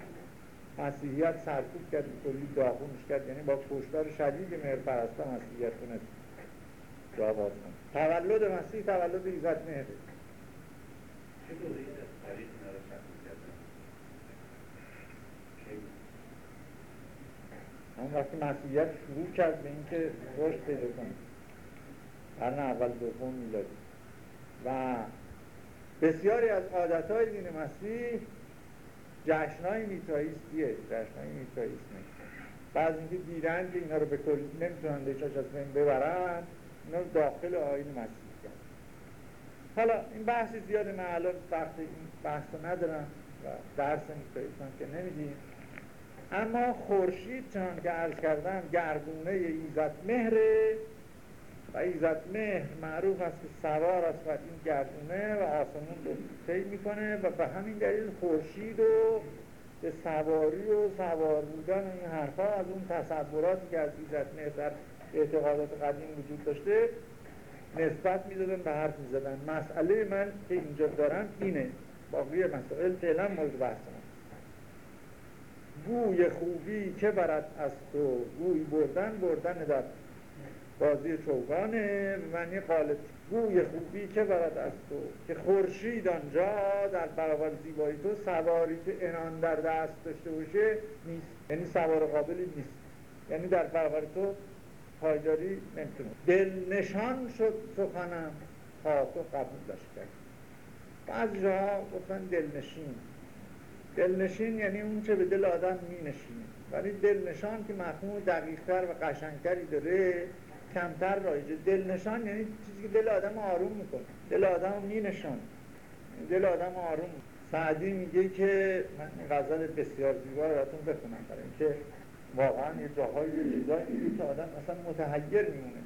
مسیحیت سرکوب کرد کلی داغونش کرد. یعنی با کشتار شدید مهرپرستا مسیحیت جا باز کنه. تولد مسیح تولد ایزد مهره؟ اون وقتی مسیحیت شروع کرد به اینکه رشد پیدا کنه قرن اول دوم میلادی. و بسیاری از عادتهای دین مسیح جشنهای میترائیستیه جشنهای میترائیسمه بعض اینکه دیدن که اینا رو به کل نمی‌تونن دیشاش از بین ببرن اینا داخل آین مسیح کرد. حالا این بحثی زیاده من الان وقت این بحث رو ندارم و درس میترائیسم که نمیدیم. اما خورشید چون که عرض کردم گردونه ایزد مهره و ایزد مهر معروف است که سوار است بر این گردونه و آسمون رو طی می‌کنه و به همین دلیل خورشید و به سواری و سوار بودن این حرفا از اون تصوراتی که از ایزد مهر در اعتقادات قدیم وجود داشته نسبت می‌دادن به حرف می‌زدن. مسئله من که اینجا دارم اینه. باقی مسائل فعلا مورد بحث من گوی خوبی که برد از تو گوی بردن بردن در بازی چوگانه معنی قالب گوی خوبی که برد از تو که خورشید آنجا در برابر زیبایی تو سواری که انان در دست داشته باشه نیست. یعنی سوار قابلی نیست. یعنی در برابر تو پایداری نمی‌تونه. دل نشان شد سخنم. تا تو قبولش کرد بعضی جاها گفتن دلنشین. دلنشین یعنی اون چه به دل آدم می نشینه ولی دلنشان که مفهوم دقیقتر و قشنگتری داره کمتر رایجه دلنشان یعنی چیزی که دل آدم آروم می‌کنه. دل آدم می نشان دل آدم آروم سعدی میگه که من این غزل بسیار زیبا رو براتون بخونم برای اینکه واقعا یه جاهای یه چیزایی که آدم اصلا متحیر میمونه.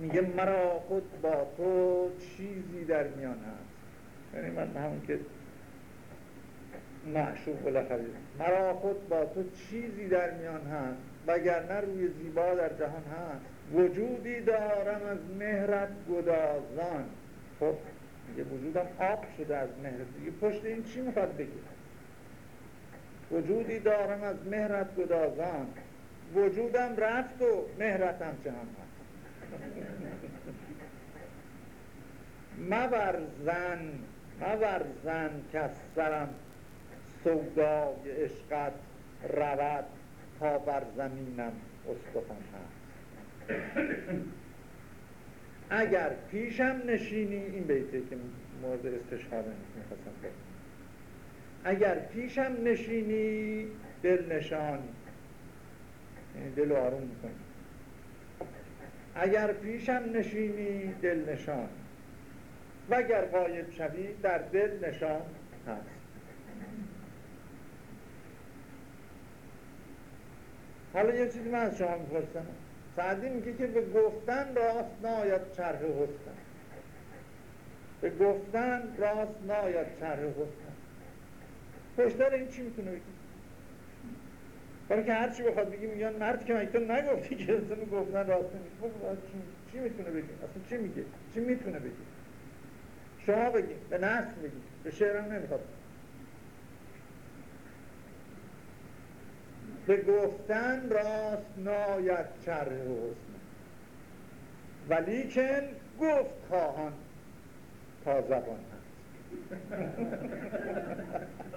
میگه مرا خود با تو چیزی در میان هست یعنی من همون که معشوق بالاخره. مرا خود با تو چیزی در میان هست. وگرنه روی زیبا در جهان هست. وجودی دارم از مهرت گدازان. خب میگه وجودم آب شده از مهرت. دیگه پشت این چی می‌خواد بگه؟ وجودی دارم از مهرت گدازان. وجودم رفت و مهرتم چنان هست. مبرزن مبرزن که از سرم سودای عشقت رود. تا بر زمینم استخوان هست. اگر پیشم نشینی این بیته که مورد استشهاد می‌خواستم اگر پیشم نشینی دل نشانی یعنی دل آروم می‌کنی اگر پیشم نشینی دل نشان و اگر قایب شوی در دل نشان هست. حالا یه چیزی من از شما می‌پرسم. سعدی میگه که به گفتن راست ناید چرخ حسن. به گفتن راست ناید چرخ حسن. پشتر این چی می‌تونه بگی برای که هرچی بخواد بگی میگن مرد که تو نگفتی که اصلا گفتن راست نیست خب چی, چی می‌تونه بگی اصلا چی میگه؟ چی می‌تونه بگی شما بگی به نصف بگی به شعرم نمی‌خواد. به گفتن راست ناید چرح حسن. ولیکن گفت خواهان تا زبان هست.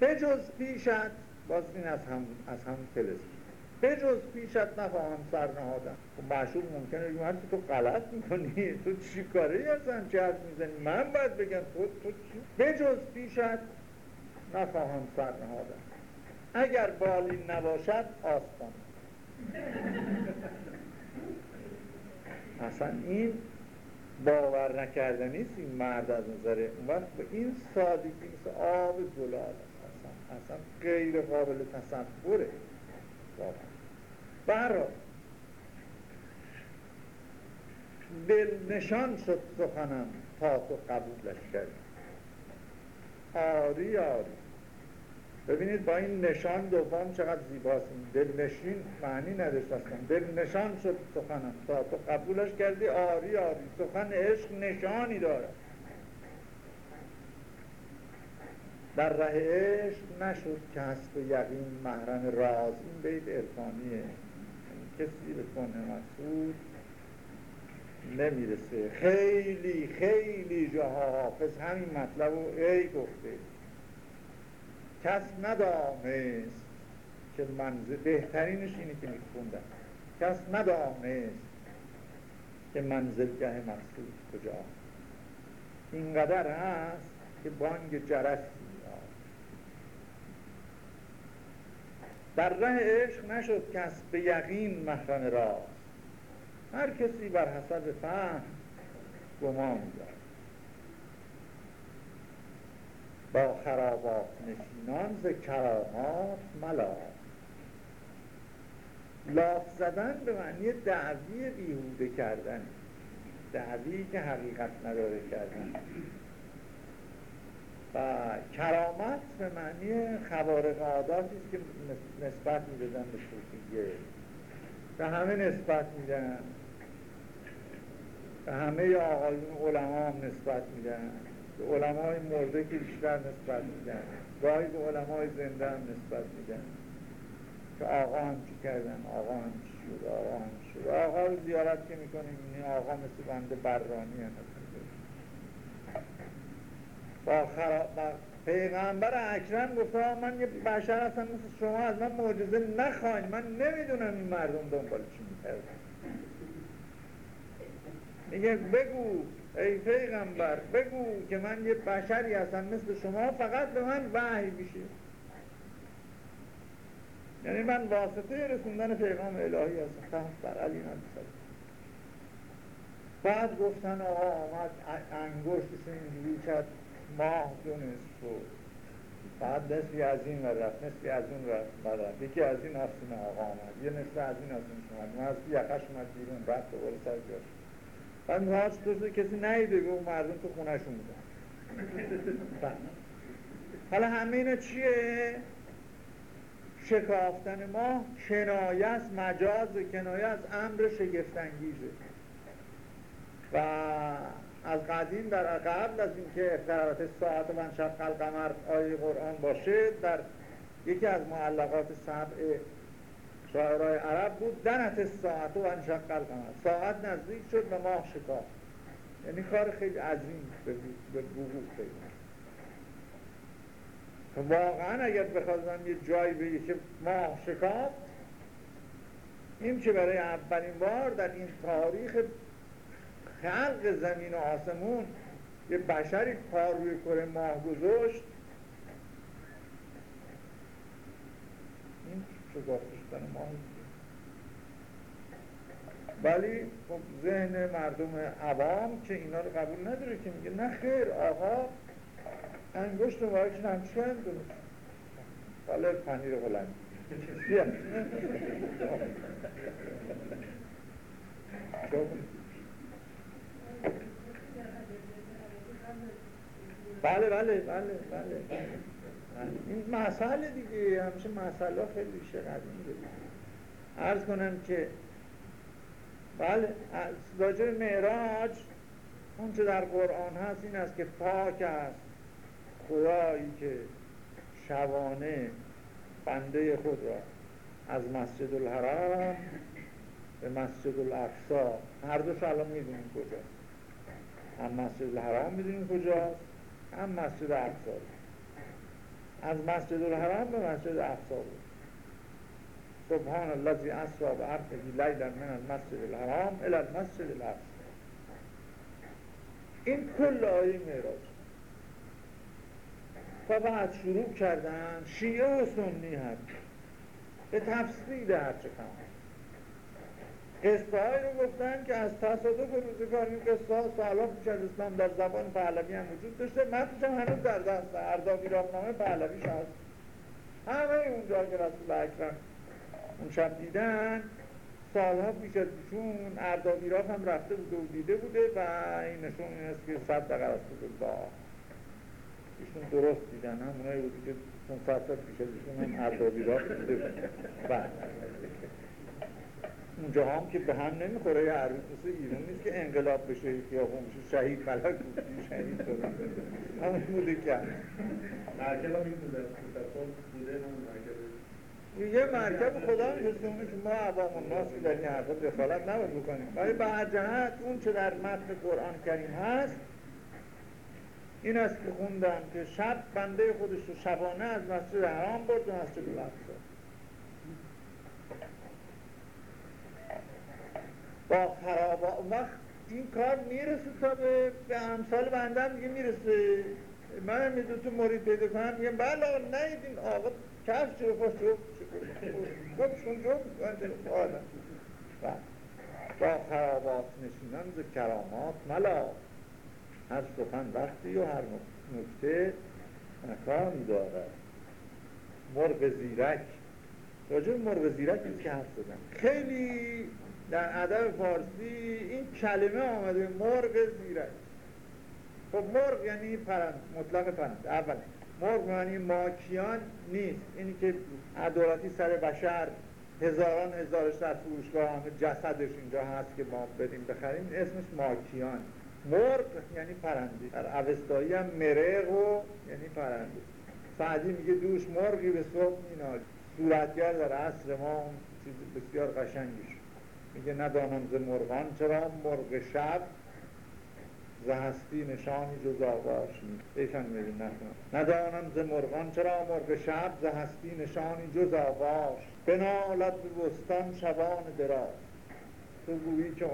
به جز پیشت باز این از هم از هم به جز پیشت نخواهم سر نهادم. خب معشوق ممکنه بگیم تو غلط می‌کنی؟ تو چی کاره هستن چه حرف می‌زنی؟ من باید بگم تو تو چی؟ به جز پیشت نخواهم سر نهادم اگر بالین نباشد آستان. اصلا این باور نکردنی است این مرد از نظر اون وقت به این سادگی مثل آب زلال اصلا, اصلا غیر قابل تصوره. برا دل نشان شد سخنم تا تو قبولش کردی. آری آری. ببینید با این نشان دوم چقدر زیباست. دل نشین معنی نداشت اصلا. دل نشان شد سخنم. تا تو قبولش کردی آری آری. سخن عشق نشانی دارد در ره عشق نشد کسب یقین محرم راز. این بیت عرفانیه یعنی کسی به کنه مسعود نمی‌رسه. خیلی خیلی جاها حافظ همین مطلب رو ای گفته. کس ندانست که منزل بهترینش اینه که میخوندن کس ندانست که منزلگه مقصود کجا اینقدر هست که بانگ جرس در ره عشق نشد کس به یقین محرم راست. هر کسی بر حسب فهم گمان دارد با خرابات نشینان ز کرامات ملا. لاف زدن به معنی دعوی بیهوده کردن. دعوی که حقیقت نداره کردن. و کرامت به معنی خوارق عاداتی که نسبت می‌دادن به صوفیه. به همه نسبت میدن. به همه آقایون علما هم نسبت میدن. به علمای مرده که بیشتر نسبت میدن. گاهی به علمای زنده هم نسبت میدن. که آقا هم چی کردن؟ آقا هم چی شد؟ آقا هم شد؟ آقا رو زیارت که می‌کنیم. این آقا مثل بنده برانی با, خراب با پیغمبر اکرم گفته من یه بشر هستم مثل شما از من معجزه نخواین من نمی‌دونم این مردم دنبال چی می‌کردن. میگه بگو. ای پیغمبر بگو که من یه بشری هستم مثل شما فقط به من وحی میشه. یعنی من واسطه رسوندن پیغام الهی هستم. تحت بر علی بعد گفتن آقا آمد انگشتش اینجوری کرد؟ ماه دونست و بعد نصفی از این و رفت نصفی از اون رفت. یکی از این هفتون آقا آمد یه نصف از این هفتون آمد من از یقش اومد بیرون رفت و سر جاش. بعد می‌خواست تو کسی نیده به اون مردم تو خونهشون بودن حالا همه اینا چیه؟ شکافتن ما کنایه است مجاز کنایه از امر شگفتانگیزه. و از قدیم در قبل از اینکه اقترابات ساعت و انشق القمر آیه قرآن باشه در یکی از معلقات سبع شاعرای عرب بود. دنت ساعت و انشق القمر ساعت نزدیک شد و ماه شکاف یعنی کار خیلی عظیم به وقوع پیدا واقعا اگر بخواستم یه جایی بگی که ماه شکاف این که برای اولین بار در این تاریخ خلق زمین و آسمون یه بشری پا روی کره ماه گذاشت شدن ماه ولی خب ذهن مردم عوام که اینا رو قبول نداره که میگه نه خیر آقا انگشت و وایش نمچند حالا پنیر هلندی بله بله بله بله. این مسئله دیگه همچه مسئله خیلی شقدیم دیگه عرض کنم که بله راجع معراج اون چه در قرآن هست این است که پاک است. خدایی که شبانه بنده خود را از مسجد الحرام به مسجد الاقصا هر دوش الان می‌دونیم کجاست. هم مسجد الحرام می‌دونیم کجاست هم مسجد اقصا از مسجد الحرام به مسجد اقصا بود. سبحان الذی اسرا بعرفه لیلا من المسجد الحرام الى المسجد الاقصا. این کل آیه معراج. و بعد شروع کردن شیعه و سنی هم به تفصیل هرچه کم قصه رو گفتن که از تصادف روزگار این قصه ها سالا پیش از اسلام در زبان پهلوی هم وجود داشته. متنش هم هنوز در دست اردابی راهنامه پهلویش هست. همه اونجا که رسول اکرم اون شب دیدن سالها پیش از ایشون اردابی هم رفته بوده و دیده بوده و این نشون این است که صد دقیقه از با ایشون درست دیدن همونایی بودی که چون صد پیش از ایشون هم اردابی راه بوده. بود بله. اونجا هم که به هم نمی‌خوره یه عروس مثل ایران نیست که انقلاب بشه یا بشه شهید فلک بود شهید شده. همون بوده که. مرکب هم این بوده بوده همون مرکب یه مرکب خدا میرسونه که ما عوام الناس که در این حرفا دخالت نباید بکنیم. ولی به هر جهت اون چه در متن قرآن کریم هست این است که خوندم که شب بنده خودش رو شبانه از مسجد حرام برد و مسجد الاقصا با خرابا وقت این کار می‌رسه تا به, به امثال بنده هم دیگه می‌رسه. من میدون تو مرید پیدا کنم. میگم بله آقا این آقا کف چه پاش جو خب چون جو با خرابات نشینان ز کرامات ملا. هر سخن وقتی و هر نکته مکان دارد. مرغ زیرک. راجع مرغ زیرک که حرف زدن خیلی در ادب فارسی این کلمه آمده مرغ زیرک. خب مرغ یعنی پرند مطلق پرند اول مرغ یعنی ماکیان نیست. اینی که عدالتی سر بشر هزاران هزارش در فروشگاه همه جسدش اینجا هست که ما بدیم بخریم اسمش ماکیان. مرغ یعنی پرنده. در اوستایی هم مرغ و یعنی پرنده. سعدی میگه دوش مرغی به صبح مینال. صورتگر در عصر ما چیز بسیار قشنگیش. میگه ندانم ز مرغان چرا مرغ شب ز هستی نشانی جز آواش ایشان میبین نکنم ندانم ز مرغان چرا مرغ شب ز هستی نشانی جز آواش بنالد به بستان شبان دراز. تو گویی که